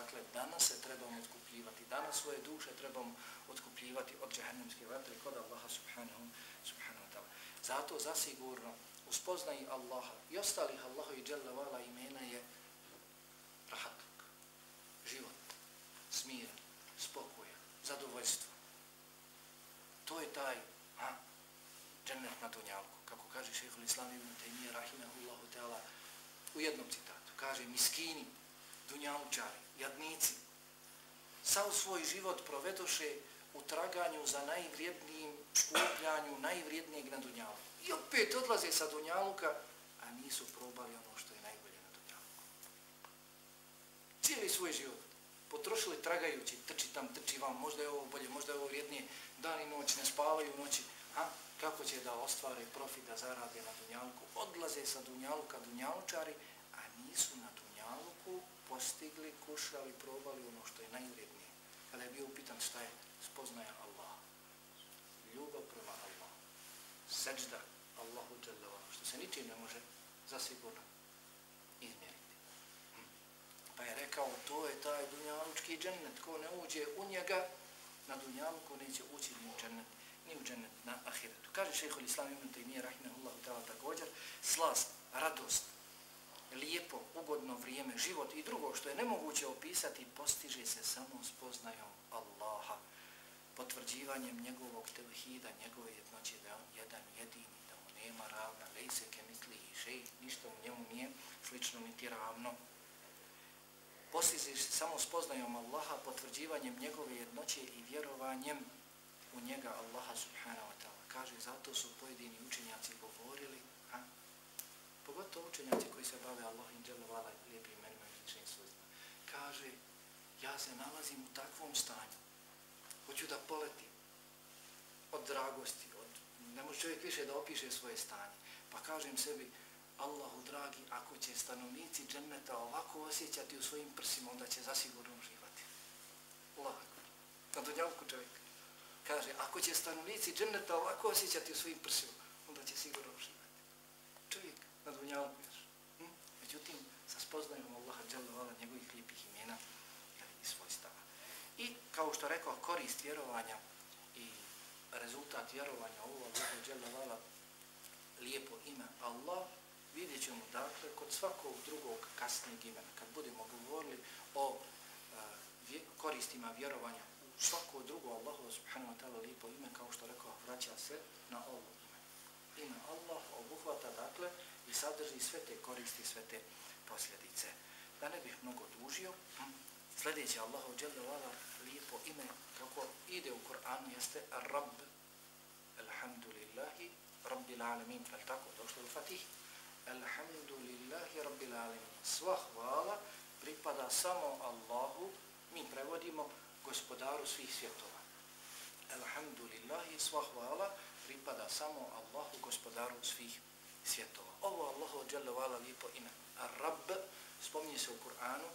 dakle, danas se trebamo otkupljivati, danas svoje duše trebamo otkupljivati od džehennemske vatre kod Allaha subhanahu, subhanahu wa ta'ala. Zato zasigurno uspoznaj Allaha i ostalih Allaha i Jalla vala imena je rahatluk, život, smir, spokoja, zadovoljstvo. To je taj ha, džennet na dunjalku. Kako kaže šehhul islam ibn Taymiye rahimahullahu ta'ala u jednom citatu. Kaže miskini, dunjalučari, jadnici, sav svoj život provedoše u traganju za najvrijednijim skupljanju najvrijednijeg na dunjalu. I opet odlaze sa dunjaluka, a nisu probali ono što je najbolje na dunjaluku. Cijeli svoj život potrošili tragajući, trči tam, trči vam, možda je ovo bolje, možda je ovo vrijednije, dan i noć, ne spavaju noći, a kako će da ostvare profit, da zarade na dunjaluku, odlaze sa dunjaluka dunjalučari, a nisu na dunjaluku postigli, kušali, probali ono što je najvrijednije. Kada je bio upitan šta je, spoznaja Allah. Ljubav prema Allah. Seđda Allahu dželjavala, što se ničim ne može zasigurno izmjeriti. Hm. Pa je rekao, to je taj dunjalučki džennet, ko ne uđe u njega, na dunjaluku neće ući ni u džennet, ni u džennet na ahiretu. Kaže šehhul islam ibn Taymiyyah, rahimahullahu ta'ala također, slast, radost, lijepo, ugodno vrijeme, život i drugo što je nemoguće opisati, postiže se samo spoznajom Allaha, potvrđivanjem njegovog tevhida, njegove jednoće da on jedan jedini, da mu nema ravna, lejse ke misli i šej, ništa u njemu nije slično niti ravno. Postiže se samo spoznajom Allaha, potvrđivanjem njegove jednoće i vjerovanjem u njega Allaha subhanahu wa ta'ala. Kaže, zato su pojedini učenjaci govorili, pogotovo učenjaci koji se bave Allahim dželovala lijepim imenima i ličnim svojstvima, kaže, ja se nalazim u takvom stanju, hoću da poletim od dragosti, od, ne može čovjek više da opiše svoje stanje, pa kažem sebi, Allahu dragi, ako će stanovnici dženneta ovako osjećati u svojim prsima, onda će zasigurno uživati. Lako. na dunjavku čovjek kaže, ako će stanovnici dženneta ovako osjećati u svojim prsima, onda će sigurno uživati. Na dunjalku još. Hm? Međutim, sa spoznajom Allaha dželovala njegovih lijepih imena i svojstava. I kao što rekao, korist vjerovanja i rezultat vjerovanja ovo Allaha dželovala lijepo ime Allah, vidjet ćemo dakle kod svakog drugog kasnijeg imena. Kad budemo govorili o e, koristima vjerovanja u svako drugo Allahu subhanahu wa ta'ala lijepo ime, kao što rekao, vraća se na ovo ime. Ime Allah obuhvata dakle i sadrži sve te koristi, sve te posljedice. Da ne bih mnogo dužio, hm, sljedeće Allahu dželle lijepo ime kako ide u Kur'anu jeste Rabb. Alhamdulillahi Rabbil alamin. Jel tako? Došlo u Fatih. Alhamdulillahi Rabbil alamin. Sva hvala pripada samo Allahu. Mi prevodimo gospodaru svih svjetova. Alhamdulillahi sva hvala pripada samo Allahu gospodaru svih svjetova. Ovo Allahu dželle vala lijepo ime. Ar-Rabb spominje se u Kur'anu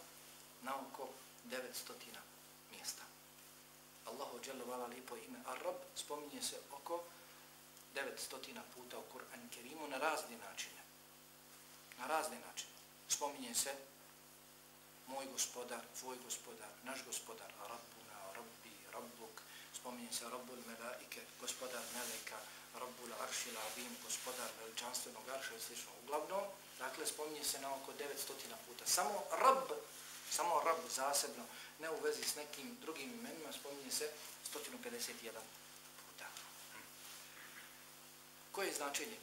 na oko 900 mjesta. Allahu dželle vala lijepo ime. Ar-Rabb spominje se oko 900 puta u Kur'an Kerimu na razne načine. Na razne načine. Spominje se moj gospodar, tvoj gospodar, naš gospodar, Rabbuna, Rabbi, Rabbuk, spominje se Rabbul Melaike, gospodar Meleka, Rabbul Aršil Azim, gospodar veličanstvenog Arša i slično. Uglavnom, dakle, spominje se na oko 900 puta. Samo Rabb, samo Rabb zasebno, ne u vezi s nekim drugim imenima, spominje se 151 puta. Koje je značenje?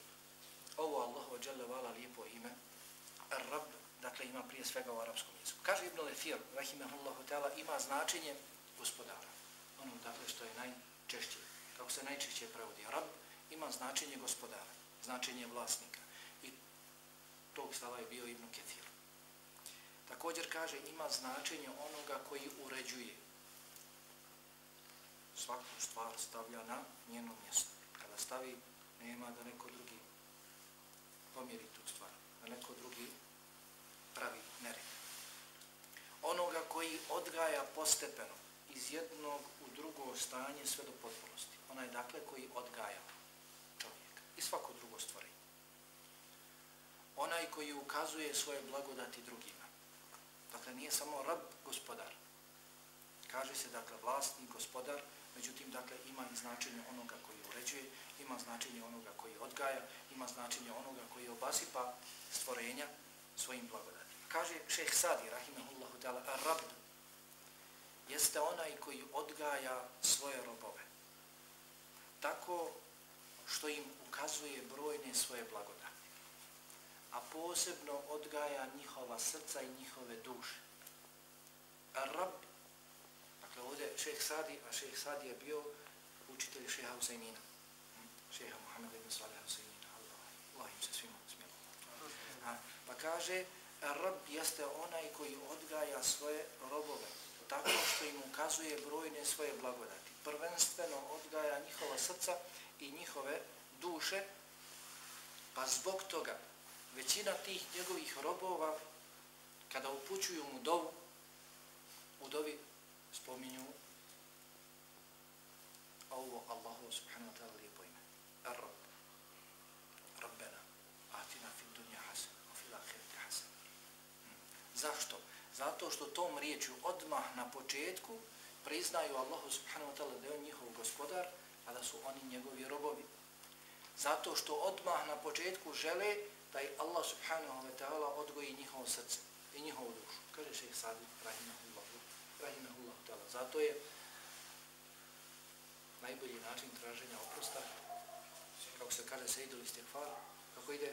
Ovo Allahu Jalla Vala lijepo ime, Rabb, dakle, ima prije svega u arapskom jeziku. Kaže Ibn Lefir, rahimahullahu ta'ala, ima značenje gospodara. Ono, dakle, što je najčešće, kako se najčešće prevodi. Rabb, ima značenje gospodara, značenje vlasnika. I tog stava je bio Ibn Ketir. Također kaže, ima značenje onoga koji uređuje. Svaku stvar stavlja na njeno mjesto. Kada stavi, nema da neko drugi pomjeri tu stvar, da neko drugi pravi nered. Onoga koji odgaja postepeno iz jednog u drugo stanje sve do potpunosti. Onaj dakle koji odgaja i svako drugo stvorenje. onaj koji ukazuje svoje blagodati drugima. Dakle, nije samo rab gospodar. Kaže se, dakle, vlasni gospodar, međutim, dakle, ima i značenje onoga koji uređuje, ima značenje onoga koji odgaja, ima značenje onoga koji obasipa stvorenja svojim blagodatima. Kaže šeheh Sadi, rahimahullahu ta'ala, rab jeste onaj koji odgaja svoje robove. Tako što im ukazuje brojne svoje blagodati. A posebno odgaja njihova srca i njihove duše. Rab, dakle ovdje šeh Sadi, a šeh Sadi je bio učitelj šeha Husaynina hm? šeha Muhammed ibn Salih Husaynina, Allah, Allah im se svima A Pa kaže, Rab jeste onaj koji odgaja svoje robove, tako što im ukazuje brojne svoje blagodati. Prvenstveno odgaja njihova srca i njihove duše, pa zbog toga većina tih njegovih robova, kada upućuju mu dovu, u dovi spominju ovo Allahu subhanahu wa ta'ala lijepo ime. Er Ar-Rab. Rabbena. Atina fi dunja hasan. O fi lahirati hasan. Hmm. Zašto? Zato što tom riječu odmah na početku priznaju Allahu subhanahu wa ta'ala da je on njihov gospodar, a da su oni njegovi robovi. Zato što odmah na početku žele da i Allah subhanahu wa ta'ala odgoji njihovo srce i njihovu dušu. Kaže šehr Sadi, rahimahullahu, rahimahullahu ta'ala. Zato je najbolji način traženja oprosta, kako se kaže sejdu istighfar, kako ide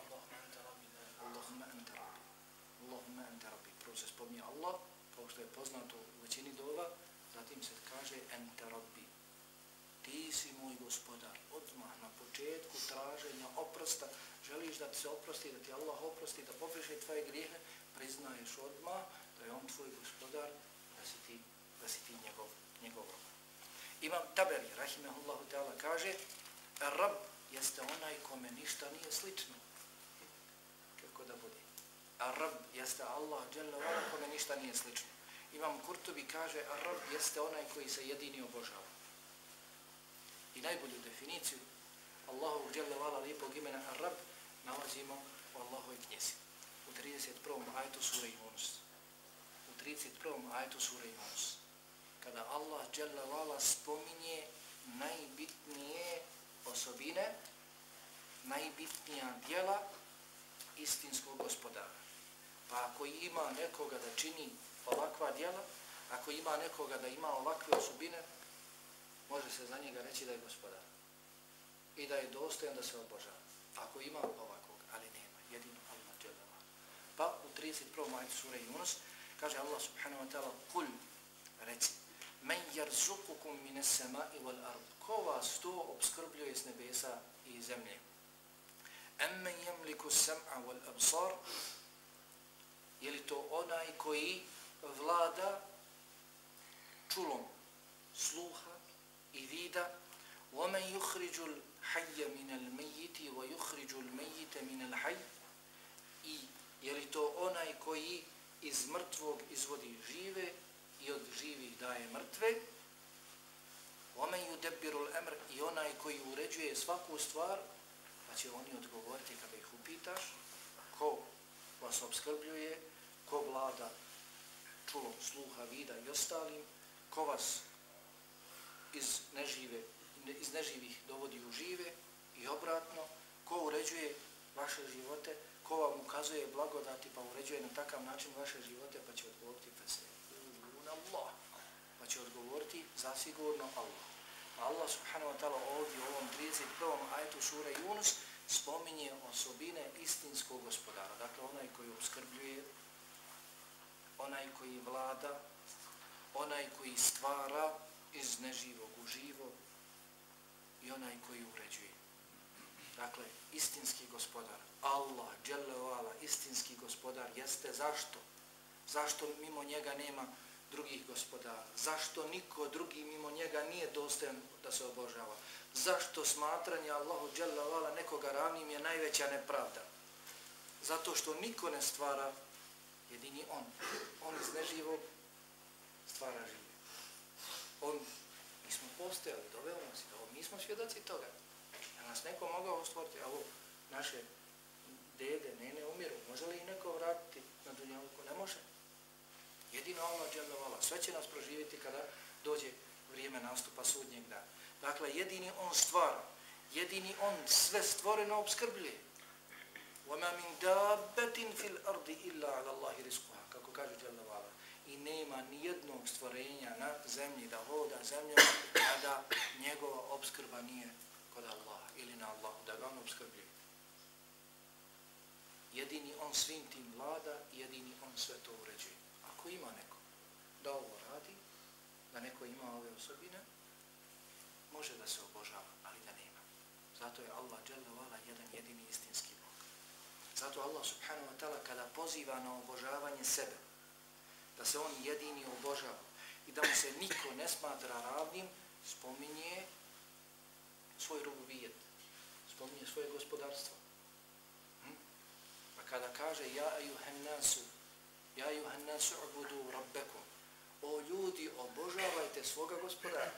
Allahumma anta rabbi, Allahumma anta rabbi, Allahumma anta rabbi. Prvo se spominje Allah, kao što je poznato u većini dova, zatim se kaže anta rabbi. Ti si moj gospodar, odmah na početku traženja oprosta, želiš da ti se oprosti, da ti Allah oprosti, da popriše tvoje grijehe, priznaješ odmah da je on tvoj gospodar, da si ti, da si ti njegov, njegov rob. Imam Taberi, rahimehullahu ta'ala, kaže Rab jeste onaj kome ništa nije slično. Kako da bude? A Rab jeste Allah, dželle vala, kome ništa nije slično. Imam Kurtubi kaže, a Rab jeste onaj koji se jedini obožava. I najbolju definiciju Allahu dželle vala lijepog imena Rab nalazimo u Allahovoj knjezi. U 31. ajetu sura Yunus. U 31. ajetu sura Yunus kada Allah Jalla Vala spominje najbitnije osobine, najbitnija djela istinskog gospodara. Pa ako ima nekoga da čini ovakva djela, ako ima nekoga da ima ovakve osobine, može se za njega reći da je gospodar. I da je dostojan da se obožava. Ako ima ovakvog, ali nema, jedino Allah Jalla Pa u 31. majtu sura Yunus kaže Allah subhanahu wa ta'ala, kul, reci, men yarzuqukum min as-sama'i wal ard ko vas to obskrbljuje s nebesa i zemlje amman yamliku as-sam'a wal absar je li to onaj koji vlada čulom sluha i vida ومن يخرج الحي من الميت ويخرج الميت من الحي i je li to onaj koji iz mrtvog izvodi žive i od živih daje mrtve. Omen ju debiru l'emr i onaj koji uređuje svaku stvar, pa će oni odgovoriti kada ih upitaš, ko vas obskrbljuje, ko vlada čulom sluha, vida i ostalim, ko vas iz, nežive, iz neživih dovodi u žive i obratno, ko uređuje vaše živote, ko vam ukazuje blagodati pa uređuje na takav način vaše živote, pa će odgovoriti fesre. Allah. Pa će odgovoriti zasigurno Allah. Pa Allah subhanahu wa ta'ala ovdje u ovom 31. ajetu sura Yunus spominje osobine istinskog gospodara. Dakle, onaj koji obskrbljuje, onaj koji vlada, onaj koji stvara iz neživog u živo i onaj koji uređuje. Dakle, istinski gospodar, Allah, Jalla istinski gospodar, jeste zašto? Zašto mimo njega nema drugih gospodara. Zašto niko drugi mimo njega nije dostojan da se obožava? Zašto smatranje Allahu Jalla nekoga ravnim je najveća nepravda? Zato što niko ne stvara jedini on. On iz neživog stvara žive On, mi smo postojali, doveo nas i to, mi smo svjedoci toga. Da nas neko mogao stvoriti, ovo naše dede, nene umiru. Može li neko vratiti na dunjalku? Ne može. Jedino Allah dželle vala. Sve će nas proživjeti kada dođe vrijeme nastupa sudnjeg dana. Dakle, jedini on stvara. Jedini on sve stvoreno obskrbljuje. وَمَا مِنْ دَابَّةٍ فِي الْأَرْضِ إِلَّا عَلَى اللَّهِ رِزْقُهَا Kako kaže Jalla Vala. I nema ni jednog stvorenja na zemlji da hoda zemljom, a da njegova obskrba nije kod Allaha ili na Allahu, da ga on obskrbljuje. Jedini on svim tim vlada, jedini on sve to uređuje. Ako ima neko da ovo radi, da neko ima ove osobine, može da se obožava, ali da nema. Zato je Allah Jalla jedan jedini istinski Bog. Zato Allah subhanahu wa ta'ala kada poziva na obožavanje sebe, da se on jedini obožava i da mu se niko ne smatra ravnim, spominje svoj rububijet, spominje svoje gospodarstvo. Hm? Pa kada kaže ja ayuhannasu, ja ayuhannasu ubudu rabbekum, o ljudi, obožavajte svoga gospodara.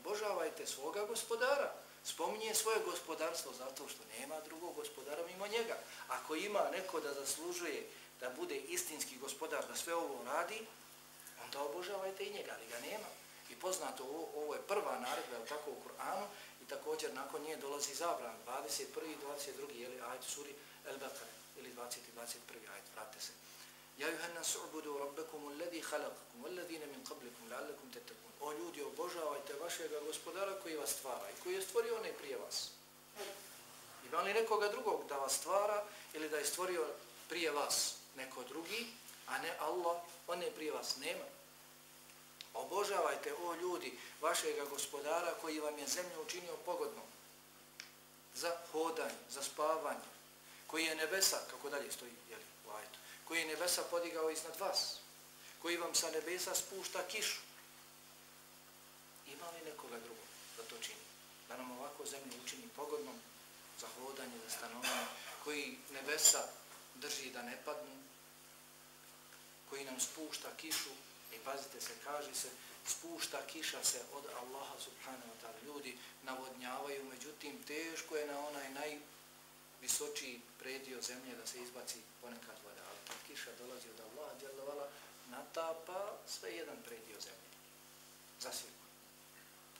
Obožavajte svoga gospodara. Spominje svoje gospodarstvo zato što nema drugog gospodara mimo njega. Ako ima neko da zaslužuje da bude istinski gospodar da sve ovo radi, onda obožavajte i njega, ali ga nema. I poznato, ovo, ovo je prva naredba, je tako u Kur'anu, i također nakon nje dolazi zabran, 21. i 22. jeli, ajet suri El-Bakare, ili 20. i 21. ajet, vratite se. Ja juhanna su'budu rabbekum alladhi khalaqakum walladhina min qablikum la'allakum tattaqun. O ljudi, obožavajte vašeg gospodara koji vas stvara i koji je stvorio onaj prije vas. Ima li nekoga drugog da vas stvara ili da je stvorio prije vas neko drugi, a ne Allah, on ne prije vas nema. Obožavajte, o ljudi, vašega gospodara koji vam je zemlju učinio pogodnom za hodanje, za spavanje, koji je nebesa, kako dalje stoji, jeli, u ajetu, koji je nebesa podigao iznad vas, koji vam sa nebesa spušta kišu. Ima li nekoga drugog da to čini? Da nam ovako zemlju učini pogodnom za hodanje, za stanovanje, koji nebesa drži da ne padnu, koji nam spušta kišu, i pazite se, kaže se, spušta kiša se od Allaha subhanahu wa ta'ala. Ljudi navodnjavaju, međutim, teško je na onaj najvisočiji predio zemlje da se izbaci ponekad voda. Ali kad kiša dolazi od Allaha, djelovala, natapa sve jedan predio zemlje. Zasvijek.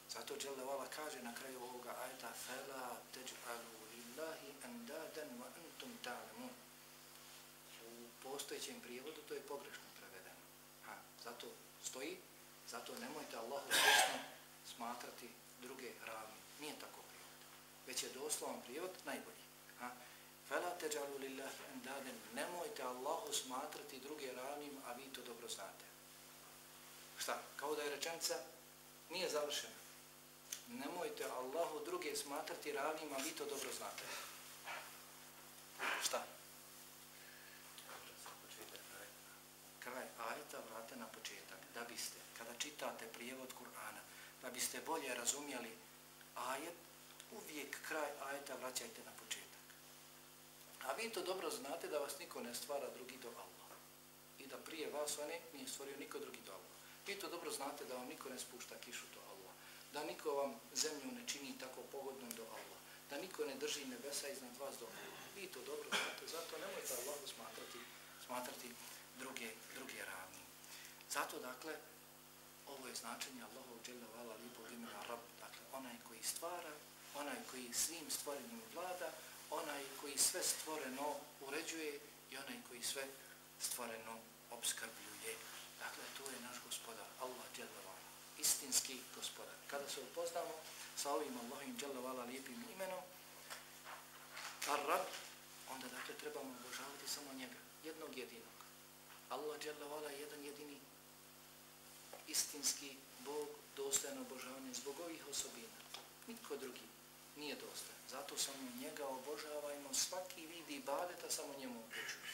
Zato djelovala kaže na kraju ovoga ajta فَلَا تَجْعَلُوا لِلَّهِ أَنْدَادًا وَأَنْتُمْ تَعْلَمُونَ postojećem prijevodu to je pogrešno prevedeno. Ha, zato stoji, zato nemojte Allahu svjesno smatrati druge ravni. Nije tako prijevod. Već je doslovan prijevod najbolji. Ha, Fela teđalu lillahi endaden, nemojte Allahu smatrati druge ravnim, a vi to dobro znate. Šta? Kao da je rečenica, nije završena. Nemojte Allahu druge smatrati ravnim, a vi to dobro znate. Šta? Vrata, ajeta vrate na početak, da biste, kada čitate prijevod Kur'ana, da biste bolje razumjeli ajet, uvijek kraj ajeta vraćajte na početak. A vi to dobro znate da vas niko ne stvara drugi do Allah. I da prije vas one nije stvorio niko drugi do Allah. Vi to dobro znate da vam niko ne spušta kišu do Allah. Da niko vam zemlju ne čini tako pogodnom do Allah. Da niko ne drži nebesa iznad vas do Allah. Vi to dobro znate, zato nemojte Allahu smatrati, smatrati druge, druge rane. Zato, dakle, ovo je značenje Allahov dželavala lipog imena Rab, dakle, onaj koji stvara, onaj koji svim stvorenim vlada, onaj koji sve stvoreno uređuje i onaj koji sve stvoreno obskrbljuje. Dakle, to je naš gospodar, Allah dželavala, istinski gospodar. Kada se upoznamo sa ovim Allahim dželle vala lijepim imenom, Ar-Rab, onda dakle trebamo obožavati samo njega, jednog jedinog. Allah dželle je jedan jedini istinski Bog dostojan obožavanja zbog ovih osobina. Nitko drugi nije dostojan. Zato samo njega obožavajmo svaki vid ibadeta samo njemu upućujemo.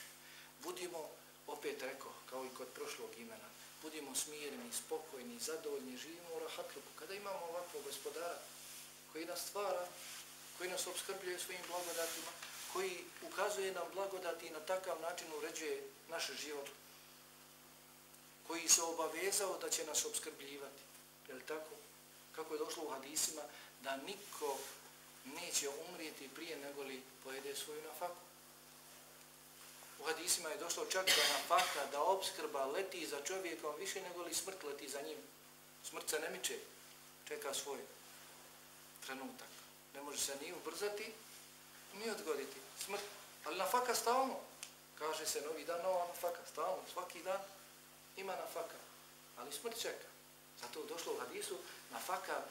Budimo, opet rekao, kao i kod prošlog imena, budimo smireni, spokojni, zadovoljni, živimo u rahatluku. Kada imamo ovakvog gospodara koji nas stvara, koji nas obskrbljuje svojim blagodatima, koji ukazuje nam blagodati i na takav način uređuje naš život, koji se obavezao da će nas obskrbljivati. Je li tako? Kako je došlo u hadisima da niko neće umrijeti prije nego li pojede svoju nafaku. U hadisima je došlo čak da nafaka, da obskrba leti za čovjekom više nego li smrt leti za njim. Smrt se ne miče, čeka svoj trenutak. Ne može se ni ubrzati, ni odgoditi. Smrt, ali nafaka stalno. Kaže se novi dan, nova nafaka, stalno, svaki dan ima nafaka. Ali smrt čeka. Zato došlo u hadisu, nafaka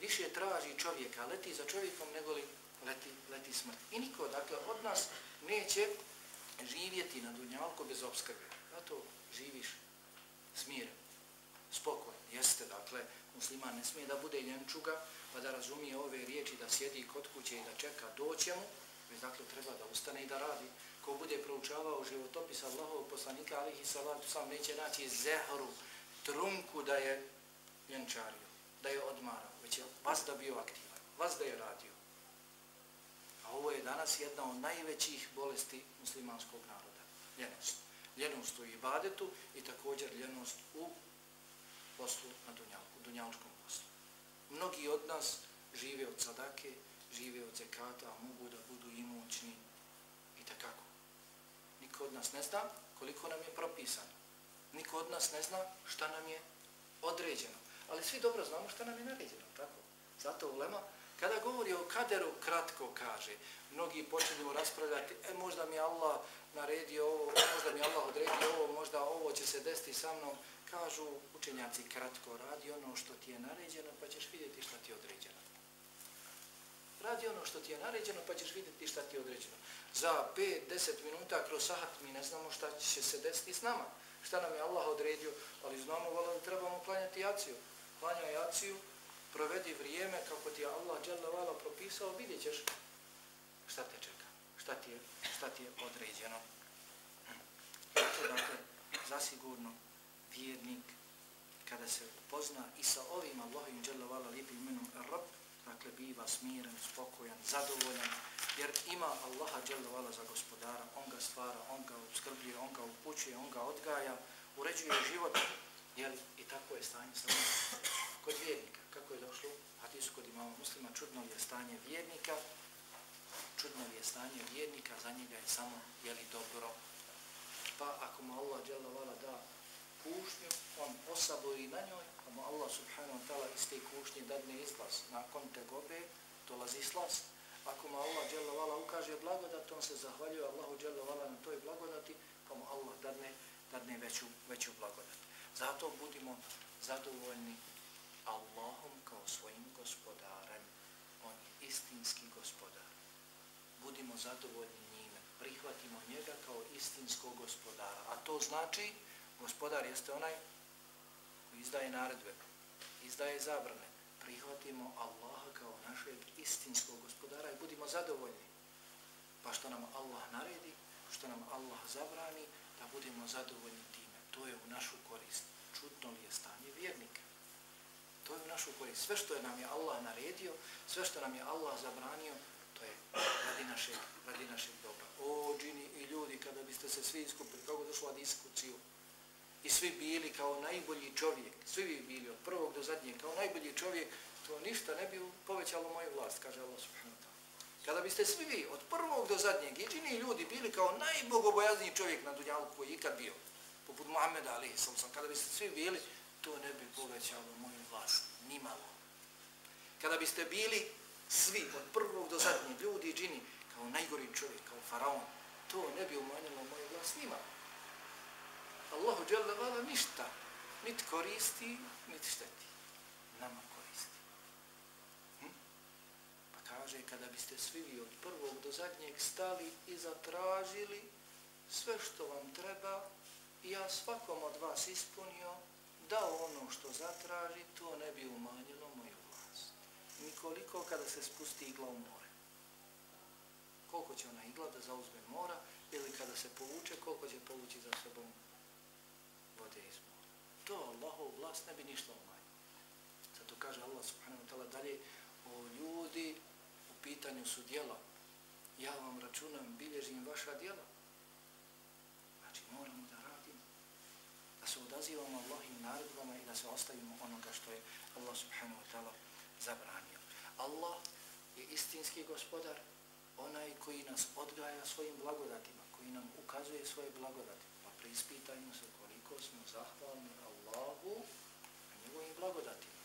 više traži čovjeka, leti za čovjekom nego li leti, leti smrt. I niko, dakle, od nas neće živjeti na dunjalku bez obskrbe. Zato živiš smiren, spokojen. Jeste, dakle, musliman ne smije da bude ljenčuga, pa da razumije ove riječi, da sjedi kod kuće i da čeka doćemu, već dakle treba da ustane i da radi. Ko bude proučavao životopis Allahov poslanika, alihi salatu sam, neće naći zehru, trunku da je ljenčario, da je odmarao, već je vas da bio aktivan, vas da je radio. A ovo je danas jedna od najvećih bolesti muslimanskog naroda. Ljenost. Ljenost u ibadetu i također ljenost u poslu na dunjalku, dunjalučkom poslu. Mnogi od nas žive od sadake, žive od zekata, mogu da budu imućni i takako. Niko od nas ne zna koliko nam je propisano. Niko od nas ne zna šta nam je određeno. Ali svi dobro znamo šta nam je naređeno, tako? Zato ulema Kada govori o kaderu, kratko kaže. Mnogi počinju raspravljati, e, možda mi Allah naredio ovo, možda mi Allah odredio ovo, možda ovo će se desiti sa mnom. Kažu učenjaci, kratko, radi ono što ti je naređeno, pa ćeš vidjeti šta ti je određeno. Radi ono što ti je naređeno, pa ćeš vidjeti šta ti je određeno. Za 5-10 minuta kroz sahat mi ne znamo šta će se desiti s nama. Šta nam je Allah odredio, ali znamo da trebamo klanjati jaciju. Klanjaj jaciju, provedi vrijeme kako ti je Allah dželle propisao, vidjet ćeš šta te čeka, šta ti je, šta ti je određeno. Zato dakle, zasigurno vjernik kada se upozna i sa ovim Allahim dželavala lijepim imenom Rab, dakle biva smiren, spokojan, zadovoljan, jer ima Allaha dželle vala za gospodara, on ga stvara, on ga obskrbljuje, on ga upućuje, on ga odgaja, uređuje život, jel, i tako je stanje sa kod vjernika kako je došlo hadisu kod imama muslima, čudno je stanje vjernika, čudno je stanje vjernika, za njega je samo jeli dobro. Pa ako mu Allah dželovala da kušnju, on osabori na njoj, a mu Allah subhanahu wa ta'ala iz te kušnje dadne izlaz nakon te gobe, dolazi slast. Ako mu Allah dželovala ukaže blagodat, on se zahvaljuje Allahu dželovala na toj blagodati, pa mu Allah dadne, dadne veću, veću blagodat. Zato budimo zadovoljni Allahom kao svojim gospodarem. On je istinski gospodar. Budimo zadovoljni njime. Prihvatimo njega kao istinskog gospodara. A to znači, gospodar jeste onaj koji izdaje naredbe, izdaje zabrane. Prihvatimo Allaha kao našeg istinskog gospodara i budimo zadovoljni. Pa što nam Allah naredi, što nam Allah zabrani, da budemo zadovoljni time. To je u našu korist. Čudno li je stanje vjernika? To je u našu korist. Sve što je nam je Allah naredio, sve što nam je Allah zabranio, to je radi našeg, radi našeg dobra. O, džini i ljudi, kada biste se svi iskupili, kako došlo od iskuciju, i svi bili kao najbolji čovjek, svi bi bili od prvog do zadnjeg kao najbolji čovjek, to ništa ne bi povećalo moju vlast, kaže Allah subhanahu wa ta'ala. Kada biste svi vi od prvog do zadnjeg i ljudi bili kao najbogobojazniji čovjek na dunjalu koji ikad bio, poput Muhammeda alihi sallam, kada biste svi bili, to ne bi povećalo moju vlast, nimalo. Kada biste bili svi, od prvog do zadnjeg ljudi i džini, kao najgori čovjek, kao faraon, to ne bi umanjilo moju vlast, nimalo. Allahu dželle vala ništa, niti koristi, niti šteti. Nama koristi. Hm? Pa kaže, kada biste svi vi od prvog do zadnjeg stali i zatražili sve što vam treba, ja svakom od vas ispunio, dao ono što zatraži, to ne bi umanjilo moju vlast. Nikoliko kada se spusti igla u more. Koliko će ona igla da zauzme mora, ili kada se povuče, koliko će povući za sobom vode iz mora. To Allahov vlast ne bi ništa umanjio. Zato kaže Allah subhanahu wa ta'ala dalje, o ljudi, u pitanju su djela. Ja vam računam, bilježim vaša djela. Znači, moramo da radimo. da se odazivamo Allahim naredbama i da se ostavimo onoga što je Allah subhanahu wa ta'ala zabranio. Allah je istinski gospodar, onaj koji nas odgaja svojim blagodatima, koji nam ukazuje svoje blagodati. Pa preispitajmo se koliko smo zahvalni Allahu na njegovim blagodatima.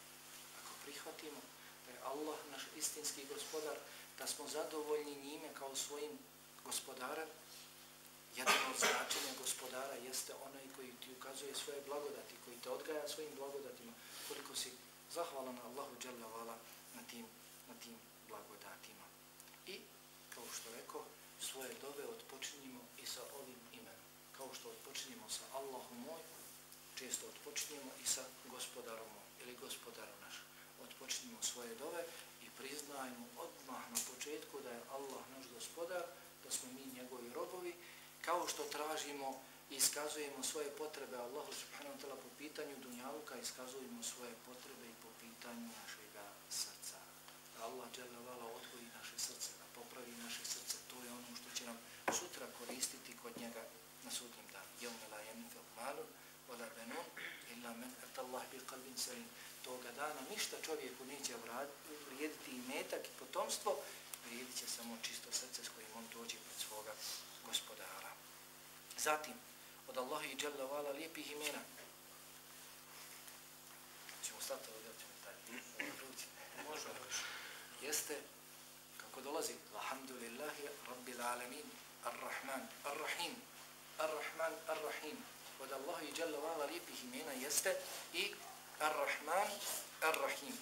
Ako prihvatimo da je Allah naš istinski gospodar, da smo zadovoljni njime kao svojim gospodarem, jedno od značenja gospodara jeste onaj koji ti ukazuje svoje blagodati, koji te odgaja svojim blagodatima, koliko si zahvalan Allahu dželjavala na tim, na tim blagodatima. I, kao što rekao, svoje dove odpočinjimo i sa ovim imenom. Kao što odpočinjemo sa Allahom moj, često odpočinjemo i sa gospodarom moj, ili gospodarom naš. Odpočinjemo svoje dove i priznajmo odmah na početku da je Allah naš gospodar, da smo mi njegovi robovi, kao što tražimo i iskazujemo svoje potrebe Allahu subhanahu wa ta'ala po pitanju dunjaluka, iskazujemo svoje potrebe i po pitanju našeg srca. Da Allah dželevala odgoji naše srce, da popravi naše srce, to je ono što će nam sutra koristiti kod njega na sudnjem danu. Jel me la jenfil malun, wala benun, illa men Allah bi qalbin salim. Toga dana ništa čovjeku neće vrijediti i metak i potomstvo, vrijedit će samo čisto srce s kojim on dođe pred svoga gospodara. Zatim, od Allaha i Jalla Vala lijepih imena. Čemo stati ovdje, ćemo taj. Može. Jeste, kako dolazi, Alhamdulillahi Rabbil Alamin, Ar-Rahman, Ar-Rahim, Ar-Rahman, Ar-Rahim. Od Allaha i Jalla Vala lijepih imena jeste i Ar-Rahman, Ar-Rahim.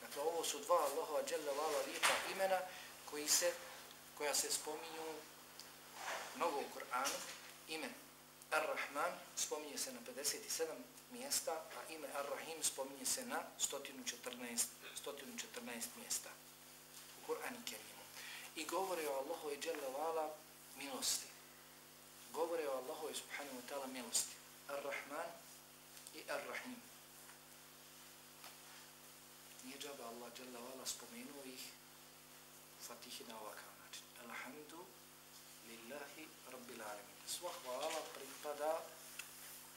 Dakle, ovo su dva Allaha i Jalla Vala lijepa imena koji se, koja se spominju mnogo u Kur'anu, ime Ar-Rahman spominje se na 57 mjesta, a ime Ar-Rahim spominje se na 114, 114 mjesta u Kur'anu i Kerimu. I govore o Allahu i Jalla milosti. Govore Subhanahu wa ta'ala milosti. Ar-Rahman i Ar-Rahim. Nije džaba Allah Jalla spomenuo ih Fatihi na ovakav način. Alhamdu lillahi rabbil alamin. Sva hvala pripada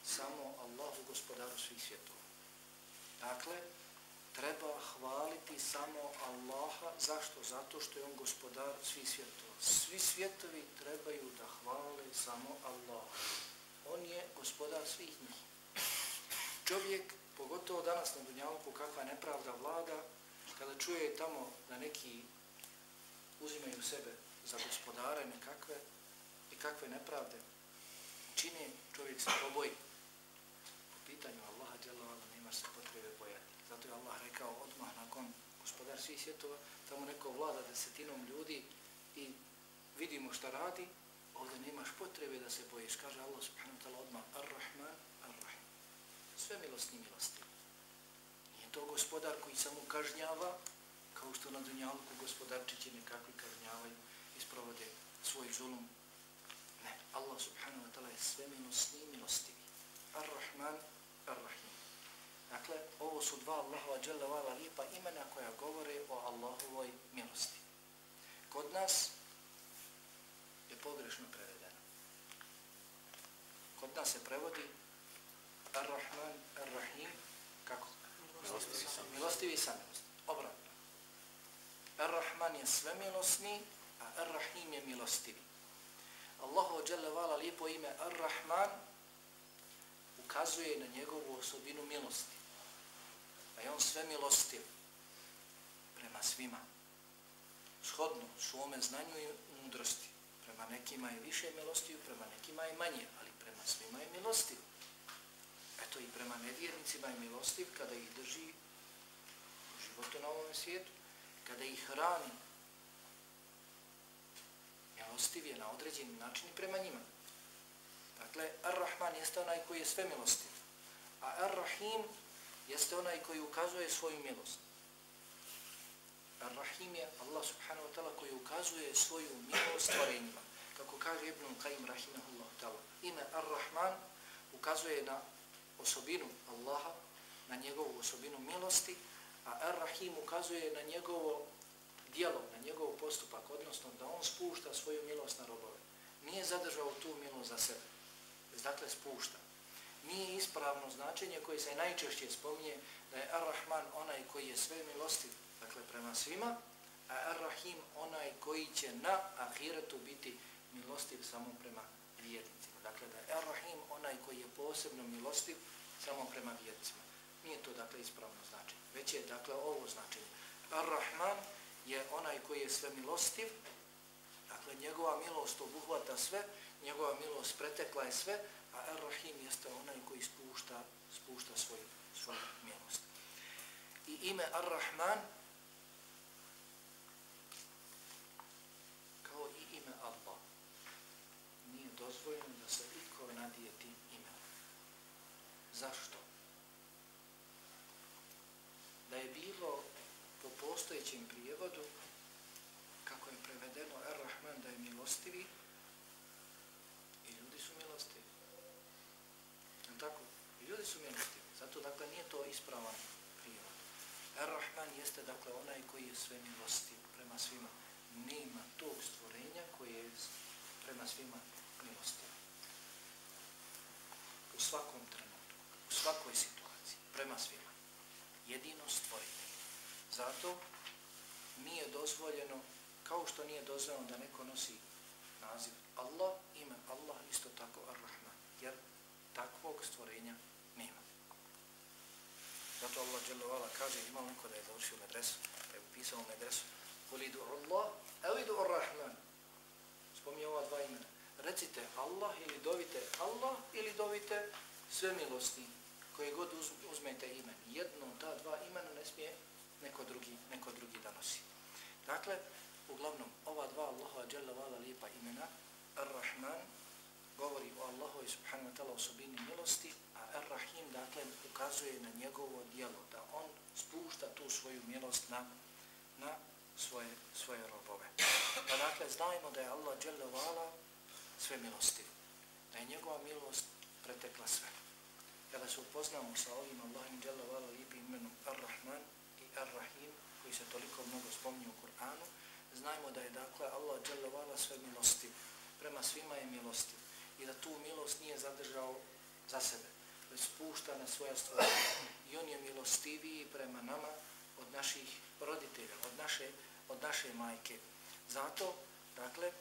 samo Allahu gospodaru svih svjetova. Dakle, treba hvaliti samo Allaha. Zašto? Zato što je on gospodar svih svjetova. Svi svjetovi trebaju da hvale samo Allaha. On je gospodar svih njih. Čovjek, pogotovo danas na Dunjavku, kakva nepravda vlada, kada čuje tamo da neki uzimaju sebe za gospodare nekakve i kakve nepravde čine, čovjek se poboji. Po pitanju Allaha djelovala nema se potrebe. Zato je Allah rekao odmah nakon gospodar svih svjetova, tamo neko vlada desetinom ljudi i vidimo šta radi, ovdje nemaš potrebe da se bojiš. Kaže Allah subhanahu ta'ala odmah Ar-Rahman, Ar-Rahim. Sve milostni milosti. Nije to gospodar koji samo kažnjava, kao što na dunjalku gospodarčići nekakvi kažnjavaju i sprovode svoj zulum. Ne, Allah subhanahu wa ta'ala je sve milostni i milostivi. Ar-Rahman, Ar-Rahim. Dakle, ovo su dva Allahova dželle vala lijepa imena koja govore o Allahovoj milosti. Kod nas je pogrešno prevedeno. Kod nas se prevodi Ar-Rahman, Ar-Rahim, kako? Milostivi sam. Milostivi sam. Obrat. Ar-Rahman je svemilosni, a Ar-Rahim je milostivi. Allahu Jalla vala lijepo ime Ar-Rahman ukazuje na njegovu osobinu milosti. A je on sve milostiv prema svima. Shodno svome znanju i mudrosti. Prema nekima je više milostiv, prema nekima je manje, ali prema svima je milostiv. Eto i prema nevjernicima je milostiv kada ih drži u životu na ovom svijetu kada ih hrani, milostiv je na određeni način i prema njima. Dakle, Ar-Rahman jeste onaj koji je sve milostiv, a Ar-Rahim jeste onaj koji ukazuje svoju milost. Ar-Rahim je Allah subhanahu wa ta'ala koji ukazuje svoju milost stvorenjima. Kako kaže Ibn Qaim rahimahullah ta'ala. Ime Ar-Rahman ukazuje na osobinu Allaha, na njegovu osobinu milosti, a Ar-Rahim ukazuje na njegovo dijelo, na njegov postupak, odnosno da on spušta svoju milost na robove. Nije zadržao tu milost za sebe, dakle spušta. Nije ispravno značenje koje se najčešće spominje da je Ar-Rahman onaj koji je sve milostiv, dakle prema svima, a Ar-Rahim onaj koji će na ahiretu biti milostiv samo prema vjernicima. Dakle, da je Ar-Rahim onaj koji je posebno milostiv samo prema vjernicima. Nije to, dakle, ispravno značenje. Već je, dakle, ovo značenje. Ar-Rahman je onaj koji je sve milostiv, dakle, njegova milost obuhvata sve, njegova milost pretekla je sve, a Ar-Rahim jeste onaj koji spušta, spušta svoj, svoju milost. I ime Ar-Rahman kao i ime Allah nije dozvoljeno da se iko nadije tim imenom. Zašto? Da je bilo po postojećem prijevodu kako je prevedeno Ar-Rahman da je milostivi, tako? I ljudi su milostivi. Zato, dakle, nije to ispravan prijevod. Ar-Rahman jeste, dakle, onaj koji je sve milostiv prema svima. Nema tog stvorenja koje je prema svima milostiv. U svakom trenutku, u svakoj situaciji, prema svima. Jedino stvorite. Zato nije dozvoljeno, kao što nije dozvoljeno da neko nosi naziv Allah, ime Allah, isto tako Ar-Rahman. Jer takvog stvorenja nema. Zato Allah dželovala kaže, ima neko da je završio medresu, da je upisao medresu, Kuli idu Allah, evo idu Ar-Rahman. Spominje ova dva imena. Recite Allah ili dovite Allah ili dovite sve milosti koje god uzmete ime. Jedno ta dva imena ne smije neko drugi, neko drugi da nosi. Dakle, uglavnom, ova dva Allaha dželovala lijepa imena, Ar-Rahman govori o Allahu subhanahu wa ta'ala osobini milosti, a Ar-Rahim dakle ukazuje na njegovo dijelo, da on spušta tu svoju milost na, na svoje, svoje robove. Pa dakle znajmo da je Allah dželevala sve milosti, da je njegova milost pretekla sve. Kada se upoznamo sa ovim Allahim dželle vala lijepim imenom Ar-Rahman i Ar-Rahim, koji se toliko mnogo spominje u Kur'anu, znajmo da je dakle Allah dželevala sve milosti, prema svima je milosti i da tu milost nije zadržao za sebe, već spušta na svoja stvaranja. I on je milostiviji prema nama od naših roditelja, od naše, od naše majke. Zato, dakle,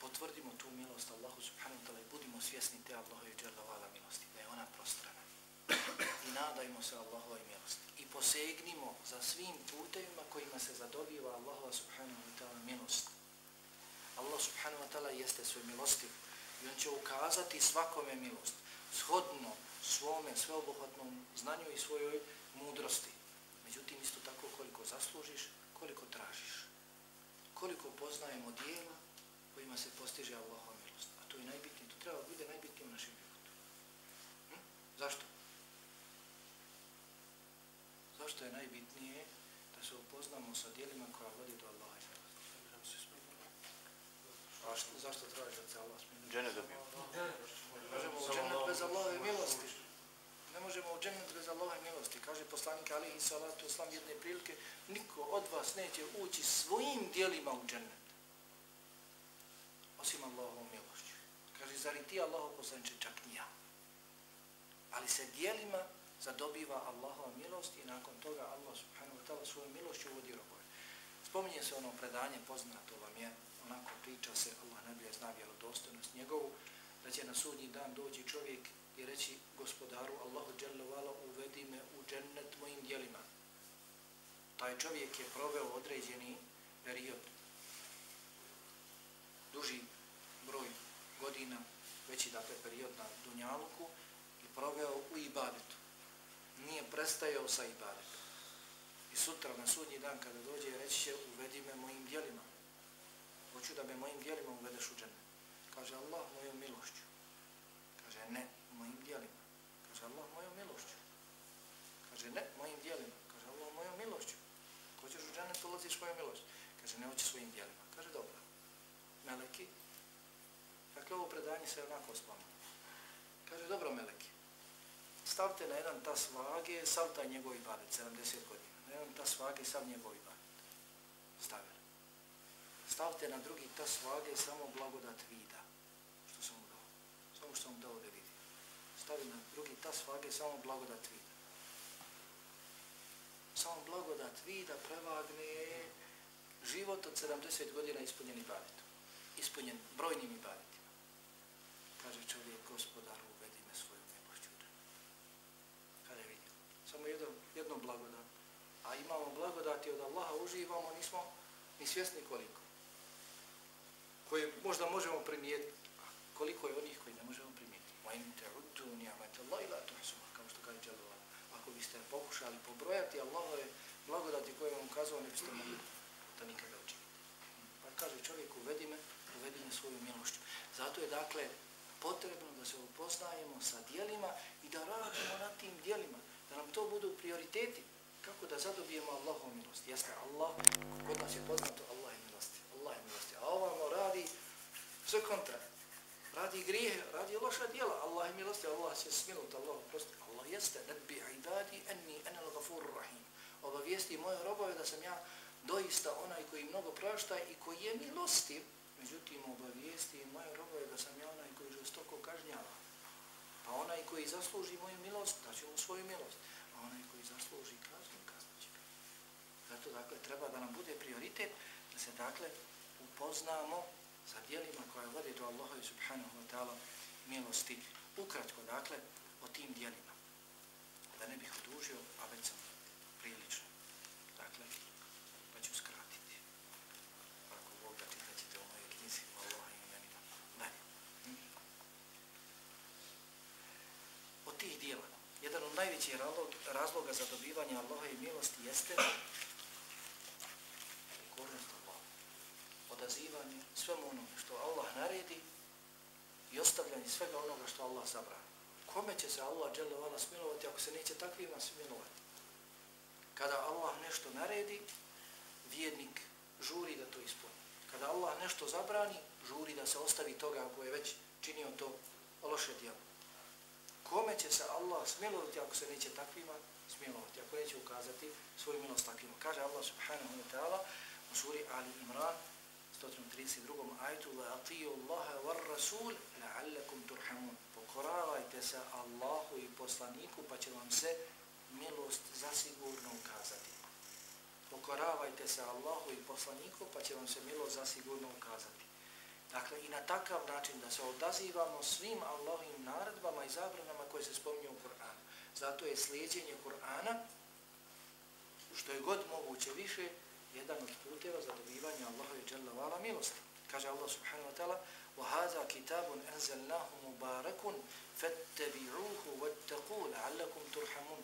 potvrdimo tu milost Allahu subhanahu wa ta'ala i budimo svjesni te Allahove dželavala milosti, da je ona prostrana. I nadajmo se Allahove milosti I posegnimo za svim putevima kojima se zadobiva Allahova subhanahu wa ta'ala milost. Allah subhanahu wa ta'ala jeste svoj milostiv i on će ukazati svakome milost, shodno svome sveobuhvatnom znanju i svojoj mudrosti. Međutim, isto tako koliko zaslužiš, koliko tražiš. Koliko poznajemo dijela kojima se postiže Allahova milost. A to je najbitnije, to treba bude najbitnije u našem životu. Hm? Zašto? Što je najbitnije da se upoznamo sa dijelima koja vodi do Allaha i A što, zašto traži da se Allah smije? Džene dobio. Ne možemo u džennet bez Allaha i milosti. Ne možemo u džennet bez Allaha i milosti. Kaže poslanik Ali i Salatu Oslam jedne prilike, niko od vas neće ući svojim dijelima u džennet. Osim Allahovom milošću. Kaže, zar i ti Allaho poslanče čak nija. Ali se dijelima zadobiva Allahova milost i nakon toga Allah subhanahu wa ta'ala svoju milošću uvodi robove. Spominje se ono predanje, poznato vam je, onako priča se, Allah najbolje zna vjerodostojnost njegovu, da će na sudnji dan doći čovjek i reći gospodaru Allahu dželjavala uvedi me u džennet mojim dijelima. Taj čovjek je proveo određeni period, duži broj godina, veći dakle period na Dunjaluku i proveo u ibadetu nije prestajao sa ibadetom. I sutra na sudnji dan kada dođe reći će uvedi me mojim dijelima. Hoću da me mojim dijelima uvedeš u džene. Kaže Allah mojom milošću. Kaže ne mojim dijelima. Kaže Allah mojom milošću. Kaže ne mojim dijelima. Kaže Allah mojom milošću. Hoćeš u džene, ulaziš mojom milošću. Kaže ne hoće svojim dijelima. Kaže dobro. Meleki. Dakle ovo predanje se onako spomenu. Kaže dobro Meleki stavite na jedan tas vage, sav taj njegov ibadet, 70 godina. Na jedan tas vage, sav njegov ibadet. Stavite. Stavite na drugi tas vage samo blagodat vida, što sam mu dao. Samo što sam mu dao da vidi. Stavite na drugi tas vage samo blagodat vida. samo blagodat vida prevagne život od 70 godina ispunjen ibadetom. Ispunjen brojnim ibadetima. Kaže čovjek, gospodaru, uvedi me svoju milošću. Kada je vidio? Samo jedno, jedno blagodat. A imamo blagodati od Allaha, uživamo, nismo ni svjesni koliko. Koje možda možemo primijetiti. Koliko je onih koji ne možemo primijetiti. Ma in te rudu nijamete Allah ila tuhsuma, kao što kaže Đalova. Ako biste pokušali pobrojati Allahove blagodati koje vam ukazao, ne biste mogli to nikada učiniti. Pa kaže čovjek, uvedi me, uvedi me svoju milošću. Zato je dakle potrebno da se upoznajemo sa dijelima i da radimo na tim dijelima, da nam to budu prioriteti. Kako da zadobijemo Allahovu milost? Jeste Allah, kod nas je poznato Allah je milosti. Allah je milosti. A ovamo radi sve kontra. Radi grije, radi loša djela. Allah je milosti, Allah se smiluti, Allah prosti. Allah jeste, nadbi ibadi enni enel gafur rahim. Obavijesti moje robove da sam ja doista onaj koji mnogo prašta i koji je milostiv, međutim obavijesti moje robove da sam ja onaj koji žestoko kažnjava. A onaj koji zasluži moju milost, da mu svoju milost. A onaj koji zasluži kaznu, kaznat će Zato dakle treba da nam bude prioritet da se dakle upoznamo sa dijelima koja vode do Allaha i subhanahu wa ta'ala milosti. Ukratko dakle o tim dijelima. Da ne bih odužio, a već sam prilično. Dakle, pa ću skratiti. Ako Bog da čitat ćete u mojej knjizi, Allah i imenima. Dalje. Hm? Od tih dijela, jedan od najvećih razloga za dobivanje Allaha i milosti jeste kornost Allah. Odazivanje svemu onome što Allah naredi i ostavljanje svega onoga što Allah zabrani. Kome će se Allah dželle smilovati ako se neće takvima smilovati? Kada Allah nešto naredi, vjernik žuri da to ispuni. Kada Allah nešto zabrani, žuri da se ostavi toga ako je već činio to loše djelo. Kome će se Allah smilovati ako se neće takvima smilovati, ako neće ukazati svoju milost takvima. Kaže Allah subhanahu wa ta'ala u suri Ali Imran, 132. ajtu, la atiju Allahe var rasul, la'allakum turhamun. Pokoravajte se Allahu i poslaniku, pa će vam se milost zasigurno ukazati. Pokoravajte se Allahu i poslaniku, pa će vam se milost zasigurno ukazati. Dakle, i na takav način da se odazivamo svim Allahim naredbama i zabranama koje se spominju u Kur'anu. Zato je slijedjenje Kur'ana, što je god moguće više, jedan od puteva za dobivanje Allahove dželle vala milosti. Kaže Allah subhanahu wa ta'ala: "Wa hadha kitabun anzalnahu mubarakun fattabi'uhu wattaqu la'allakum turhamun."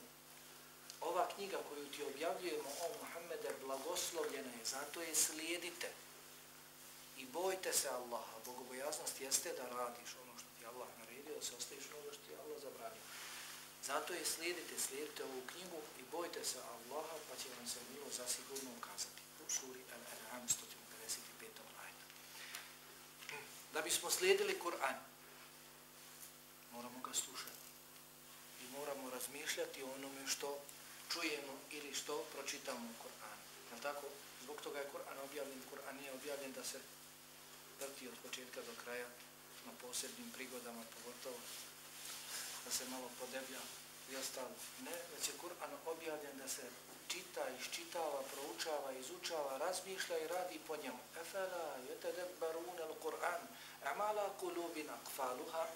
ova knjiga koju ti objavljujemo o Muhammede blagoslovljena je, zato je slijedite. I bojte se Allaha. Bogobojaznost jeste da radiš ono što ti Allah naredio, da se ostaviš ono što ti Allah zabranio. Zato je slijedite, slijedite ovu knjigu i bojte se Allaha, pa će vam se milo zasigurno ukazati. U suri Al-An'am 155. ajta. Da bismo slijedili Kur'an, moramo ga slušati. I moramo razmišljati o onome što čujemo ili što pročitamo u Koranu. Je tako? Zbog toga je Koran objavljen. Koran nije objavljen da se vrti od početka do kraja na posebnim prigodama, pogotovo da se malo podeblja i ostalo. Ne, već je Kur'an objavljen da se čita, iščitava, proučava, izučava, razmišlja i radi po njemu. Efela, jete debbarun al Kur'an, amala kulubin akfaluha,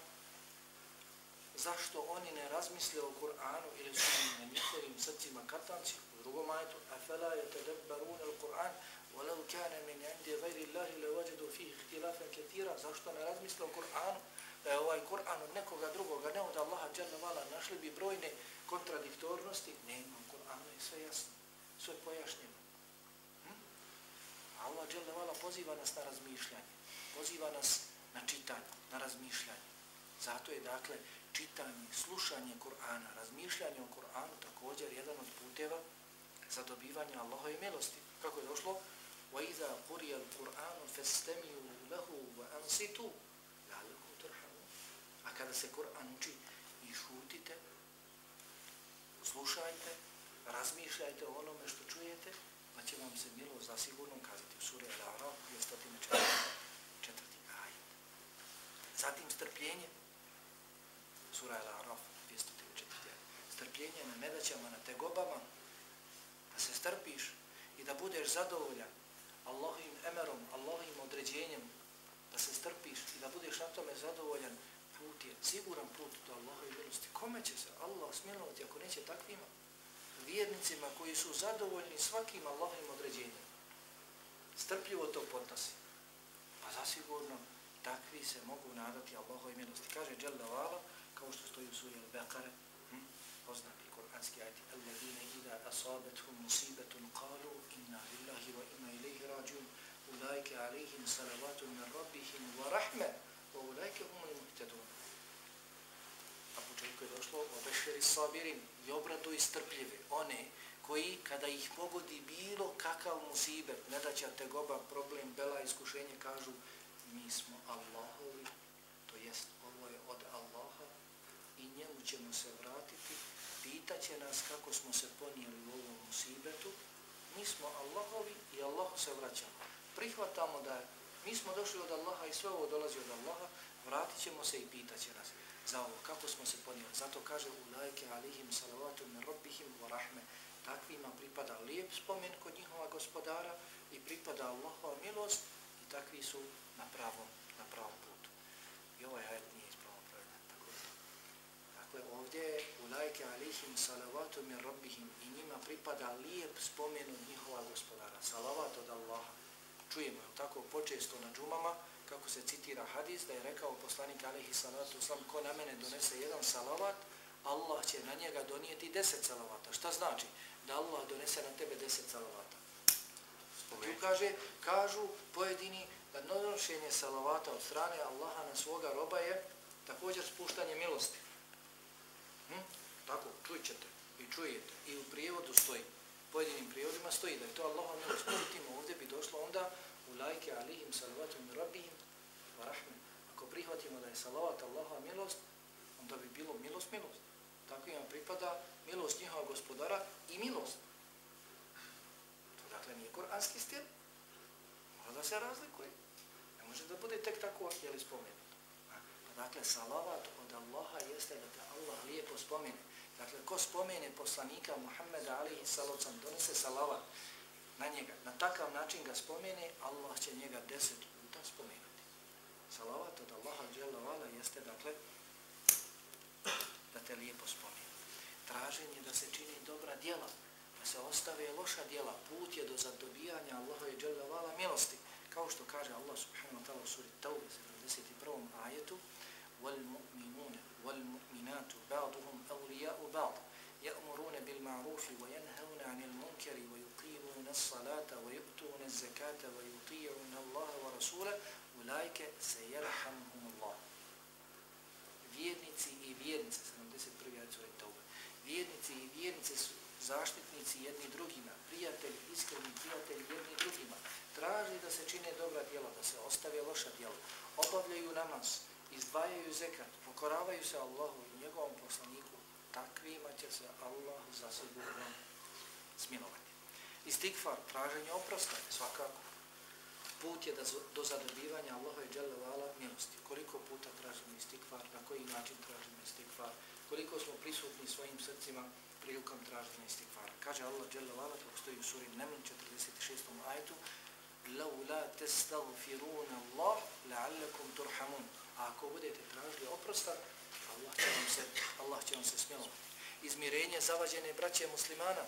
zašto oni ne razmisle o Kur'anu ili su na njihovim srcima katanci. U drugom ajetu, afela je tedebbarun وَلَوْ كَانَ مِنْ عِنْدِ min indi لَوَجَدُوا فِيهِ le كَثِيرًا. Zašto ne razmisle o Kur'anu? Da je ovaj Kur'an od nekoga drugoga, ne od Allaha dželle vala, našli bi brojne kontradiktornosti. Ne imam Kur'anu je sve jasno, sve pojašnjeno. Hm? Allah dželle vala poziva nas na razmišljanje, poziva nas na čitanje, na razmišljanje. Zato je, dakle, čitanje, slušanje Kur'ana, razmišljanje o Kur'anu također jedan od puteva za dobivanje Allahove milosti. Kako je došlo? وَإِذَا قُرِيَ الْقُرْآنُ فَاسْتَمِيُوا لَهُ وَأَنْسِتُوا لَعَلَكُمْ تُرْحَمُونَ A kada se Kur'an uči i šutite, slušajte, razmišljajte o onome što čujete, pa će vam se milost zasigurno kazati u suri Al-A'raf 204. Zatim strpljenje, sura Al-Araf 204. Strpljenje na nedaćama, na tegobama, na se strpiš i da budeš zadovoljan Allahovim emerom, Allahovim određenjem, da se strpiš i da budeš na tome zadovoljan, put je siguran put do Allahove milosti. Kome će se Allah smilovati ako neće takvima? Vjernicima koji su zadovoljni svakim Allahovim određenjem. Strpljivo to podnosi. Pa zasigurno takvi se mogu nadati Allahove milosti. Kaže Jalla Vala, kao što stoji u suri Al-Baqara, hm? poznat kuranski ajti, Alladine ida asabethum musibetun qalu inna lillahi wa inna ilaihi rađun, ulajke alihim salavatu min rabbihim wa rahme, wa ulajke humul muhtedun. A početku je došlo, obešeri sabirin, i obradu i strpljive, one koji kada ih pogodi bilo kakav musibet, nedaća, tegoba, problem, bela, iskušenje, kažu mi smo Allahovi, to jest ovo je od Allaha i njemu ćemo se vratiti, pitaće nas kako smo se ponijeli u ovom musibetu, mi smo Allahovi i Allah se vraćamo. Prihvatamo da mi smo došli od Allaha i sve ovo dolazi od Allaha, vratit ćemo se i pitaće nas za ovo, kako smo se ponijeli. Zato kaže u lajke alihim salavatu min rabbihim wa rahme, takvima pripada lijep spomen kod njihova gospodara i pripada Allahova milost i takvi su na pravom, na pravom putu. I ovaj hajt nije ispravno pravilno. Tako da. Dakle, ovdje je u lajke alihim salavatu min rabbihim i njima pripada lijep spomen od njihova gospodara. Salavat od Allaha. Čujemo, je tako, počesto na džumama, kako se citira hadis, da je rekao poslanik alihi salatu sam, ko na mene donese jedan salavat, Allah će na njega donijeti deset salavata. Šta znači? Da Allah donese na tebe deset salavata. Tu kaže, kažu pojedini da donošenje salavata od strane Allaha na svoga roba je također spuštanje milosti. Hm? Tako, čujćete i čujete. I u prijevodu stoji, pojedinim prijevodima stoji da je to Allahom milost. Međutim, ovdje bi došlo onda u lajke alihim salavatum rabihim wa rahme. Ako prihvatimo da je salavat Allaha milost, onda bi bilo milost, milost. Tako ima pripada milost njihova gospodara i milost. To dakle nije koranski stil. Mora da se razlikuje. Ne može da bude tek tako jeli spomenuto. Pa dakle, salavat od Allaha jeste da te Allah lijepo spomene. Dakle, ko spomene poslanika Muhammeda alihi salocam, donese salavat na njega. Na takav način ga spomene, Allah će njega deset puta spomenuti. Salavat od Allaha dželavala jeste, dakle, da te lijepo spomene. Traženje da se čini dobra djela, da se ostave loša djela, put je do zadobijanja Allaha i dželavala milosti. Kao što kaže Allah subhanahu wa ta'ala u suri Tawbe 71. ajetu وَالْمُؤْمِنُونَ وَالْمُؤْمِنَاتُ بَعْضُهُمْ أَوْلِيَاءُ بَعْضُ يَأْمُرُونَ بِالْمَعْرُوفِ وَيَنْهَوْنَ عَنِ الْمُنْكَرِ وَيُقِيمُونَ الصَّلَاةَ وَيُؤْتُونَ الزَّكَاةَ وَيُطِيعُونَ اللَّهَ وَرَسُولَهُ أُولَئِكَ سَيَرْحَمُهُمُ اللَّهُ Vjernici i vjernice, 71. ajet sura Tauba. Vjernici i vjernice su zaštitnici jedni drugima, prijatelji, iskreni prijatelji jedni drugima. Traži da se čine dobra djela, da se ostave loša djela. Obavljaju namaz, izdvajaju zekat, pokoravaju se Allahu i njegovom poslaniku. Takvima će se Allah zasigurno smilovati. Istikfar, traženje oprosta, svakako. Put je da do zadobivanja Allaha i Đelevala milosti. Koliko puta tražimo istikfar, na koji način tražimo istikfar, koliko smo prisutni svojim srcima prilikom traženja istikfara. Kaže Allah Đelevala, kako stoji u suri Neml 46. ajetu, لَوْ لَا تَسْتَغْفِرُونَ اللَّهِ لَعَلَّكُمْ تُرْحَمُونَ A ako budete tražili oprosta, Allah će vam se, Allah će vam se smilovati. Izmirenje zavađene braće muslimana,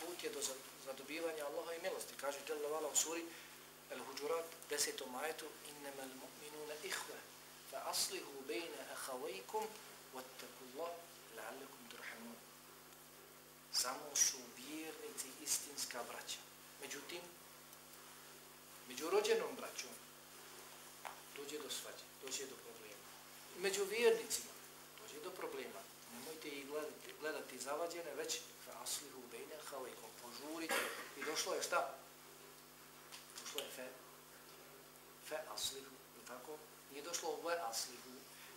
put je do zadobivanja Allaha i milosti. Kaže Đelevala u suri Al-Huđurat, desetom ajetu, innama al-mu'minuna ihve, fa aslihu bejne ahavajkum, vattakullah, la'allakum turhamun. Samo su vjernici istinska braća. Međutim, među rođenom braćom dođe do svađe, dođe do problema. Među vjernicima dođe do problema. Nemojte ih gledati, gledati zavađene, već fa aslihu bejne ahavajkum, požurite. I došlo je šta? došlo je fe, fe aslihu, je tako? Nije došlo ve aslihu.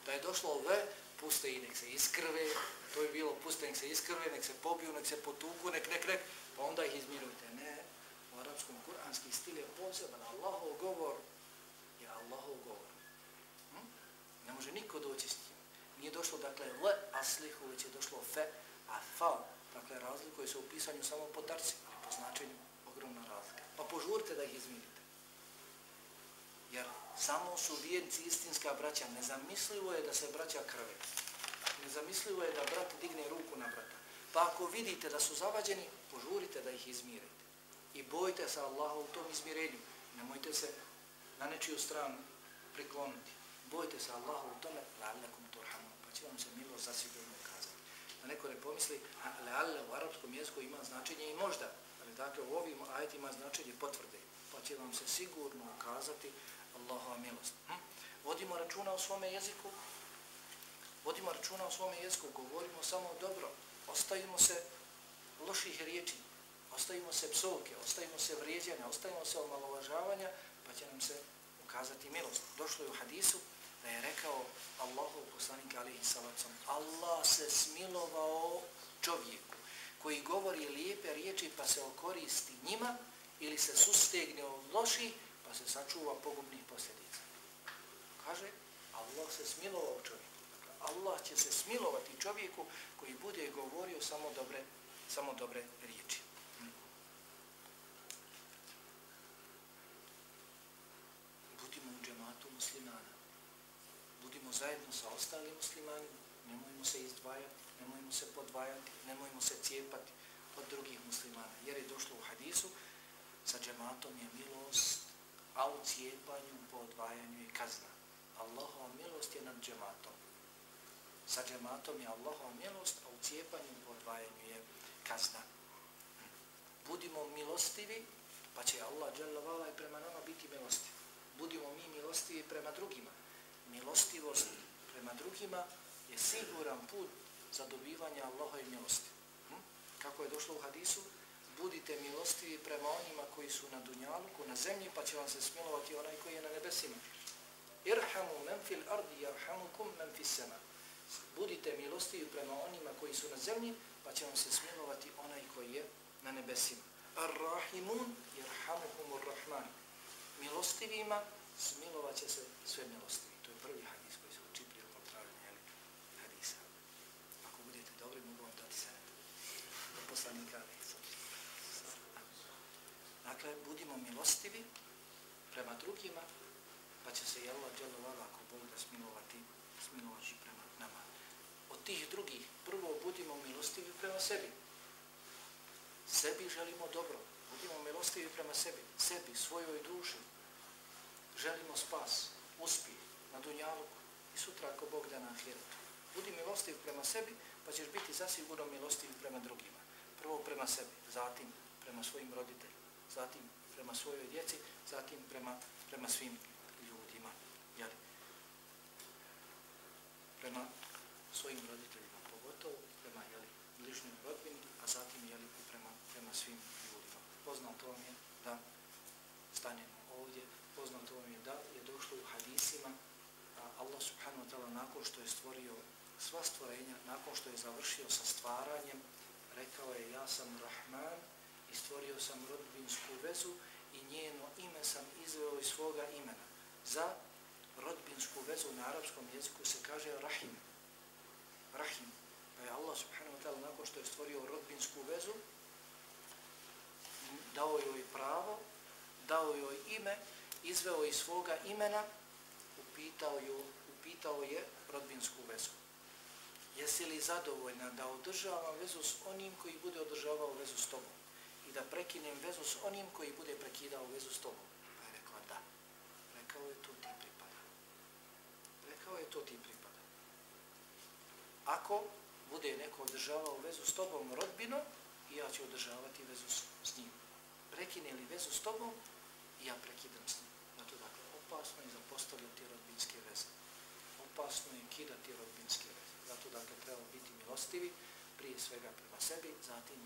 Da je došlo ve, puste i nek se iskrve, to je bilo puste nek se iskrve, nek se pobiju, nek se potuku, nek, nek, nek, pa onda ih izmirujte. Ne, u arapskom kuranski stil je poseban, Allahov govor Allahov govor. Hm? Ne može niko doći s tim. Nije došlo, dakle, le aslihu, već je došlo fe, a fa, dakle, razlikuje se u pisanju samo po tarci, po po značenju ogromna razlika. Pa požurite da ih izmirite. Jer samo su vijenci istinska braća. Nezamislivo je da se braća krve. Nezamislivo je da brat digne ruku na brata. Pa ako vidite da su zavađeni, požurite da ih izmirite. I bojte se Allaha u tom izmirenju. Nemojte se na nečiju stranu prikloniti. Bojte se Allaha u tome, la'allakum turhamun, pa će vam se milo zasigurno kazati. Da neko ne pomisli, la'alla u arapskom jeziku ima značenje i možda, ali dakle u ovim ajetima značenje potvrde, pa će vam se sigurno ukazati Allahova milost. Hm? Vodimo računa o svome jeziku, vodimo računa o svome jeziku, govorimo samo dobro, ostavimo se loših riječi, ostavimo se psovke, ostavimo se vrijeđanja, ostavimo se omalovažavanja, pa će nam se ukazati milost. Došlo je u hadisu da je rekao Allahu poslanik alihi salacom, Allah se smilovao čovjeku koji govori lijepe riječi pa se okoristi njima ili se sustegne od loši pa se sačuva pogubnih posljedica. Kaže, Allah se smilovao čovjeku. Dakle, Allah će se smilovati čovjeku koji bude govorio samo dobre, samo dobre riječi. Budimo u džematu muslimana. Budimo zajedno muslimani, ostalim muslimanima. Nemojmo se izdvajati, nemojmo se podvajati, nemojmo se cijepati od drugih muslimana. Jer je došlo u hadisu, sa džematom je milost, a u cijepanju po odvajanju je kazna. Allahova milost je nad džematom sa džematom je Allahova milost, a u cijepanju po odvajanju je kazna. Budimo milostivi, pa će Allah dželavala i prema nama biti milostiv. Budimo mi milostivi prema drugima. Milostivost prema drugima je siguran put za dobivanje Allahove milosti. Hm? Kako je došlo u hadisu? Budite milostivi prema onima koji su na dunjaluku, na zemlji, pa će vam se smilovati onaj koji je na nebesima. Irhamu men fil ardi, irhamukum men fis sema budite milostivi prema onima koji su na zemlji, pa će vam se smilovati onaj koji je na nebesima. Ar-Rahimun yerhamuhumur Rahman. Milostivima smilovat će se sve milostivi. To je prvi hadis koji se uči prije potravljanja hadisa. Ako budete dobri, mogu vam dati se do poslanika. Dakle, budimo milostivi prema drugima, pa će se Allah dželovala ako Bog da smilovati, smilovati prema nama. Od tih drugih, prvo budimo milostivi prema sebi. Sebi želimo dobro. Budimo milostivi prema sebi. Sebi, svojoj duši. Želimo spas, uspjeh na dunjaluku i sutra ako Bog da na ahiretu. Budi milostiv prema sebi, pa ćeš biti zasigurno milostiv prema drugima. Prvo prema sebi, zatim prema svojim roditeljima, zatim prema svojoj djeci, zatim prema, prema svim ljudima. Jel? prema svojim roditeljima, pogotovo prema jel, bližnjim rodbini, a zatim jel, prema, prema svim ljudima. Poznato vam je da stanemo ovdje, poznato vam je da je došlo u hadisima a Allah subhanahu wa ta'ala nakon što je stvorio sva stvorenja, nakon što je završio sa stvaranjem, rekao je ja sam Rahman i stvorio sam rodbinsku vezu i njeno ime sam izveo iz svoga imena za rodbinsku vezu na arapskom jeziku se kaže rahim. Rahim. Pa je Allah subhanahu wa ta'ala nakon što je stvorio rodbinsku vezu, dao joj pravo, dao joj ime, izveo iz svoga imena, upitao, ju, upitao je rodbinsku vezu. Jesi li zadovoljna da održavam vezu s onim koji bude održavao vezu s tobom? I da prekinem vezu s onim koji bude prekidao vezu s tobom? Pa je rekla da. Rekao je to ti rekao je to ti pripada. Ako bude neko održavao vezu s tobom rodbino, ja ću održavati vezu s, s njim. Prekine li vezu s tobom, ja prekidam s njim. Zato dakle, opasno je zapostavljati rodbinske veze. Opasno je kidati rodbinske veze. Zato dakle, trebamo biti milostivi, prije svega prema sebi, zatim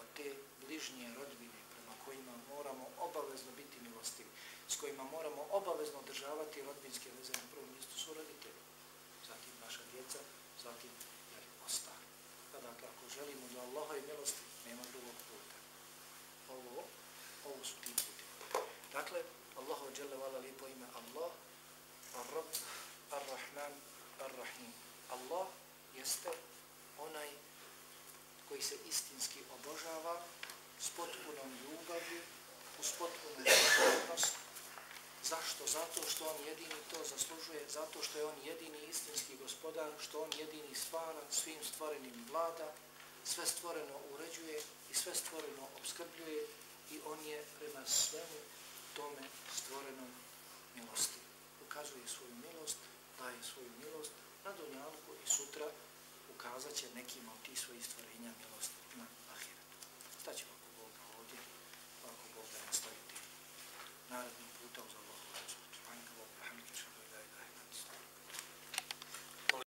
od te bližnje rodbine prema kojima moramo obavezno biti milostivi s kojima moramo obavezno održavati rodbinske veze na prvom mjestu su roditelji. Zatim naša djeca, zatim jer ostali. Pa dakle, ako želimo do Allaha i milosti, nema drugog puta. Ovo, ovo su ti puti. Dakle, Allahu dželle vala lijepo ime Allah, Ar-Rab, Ar-Rahman, Ar-Rahim. Allah jeste onaj koji se istinski obožava s potpunom ljubavlju, uz potpunu ljubavnost. Zašto? Zato što on jedini to zaslužuje, zato što je on jedini istinski gospodar, što on jedini stvara, svim stvorenim vlada, sve stvoreno uređuje i sve stvoreno obskrbljuje i on je prema svemu tome stvorenom milosti. Ukazuje svoju milost, daje svoju milost na dunjalku i sutra ukazat će nekim od tih svojih stvorenja milost na ahiretu. Staćemo ako Bog ovdje, ako Boga nastaviti narodnim putom za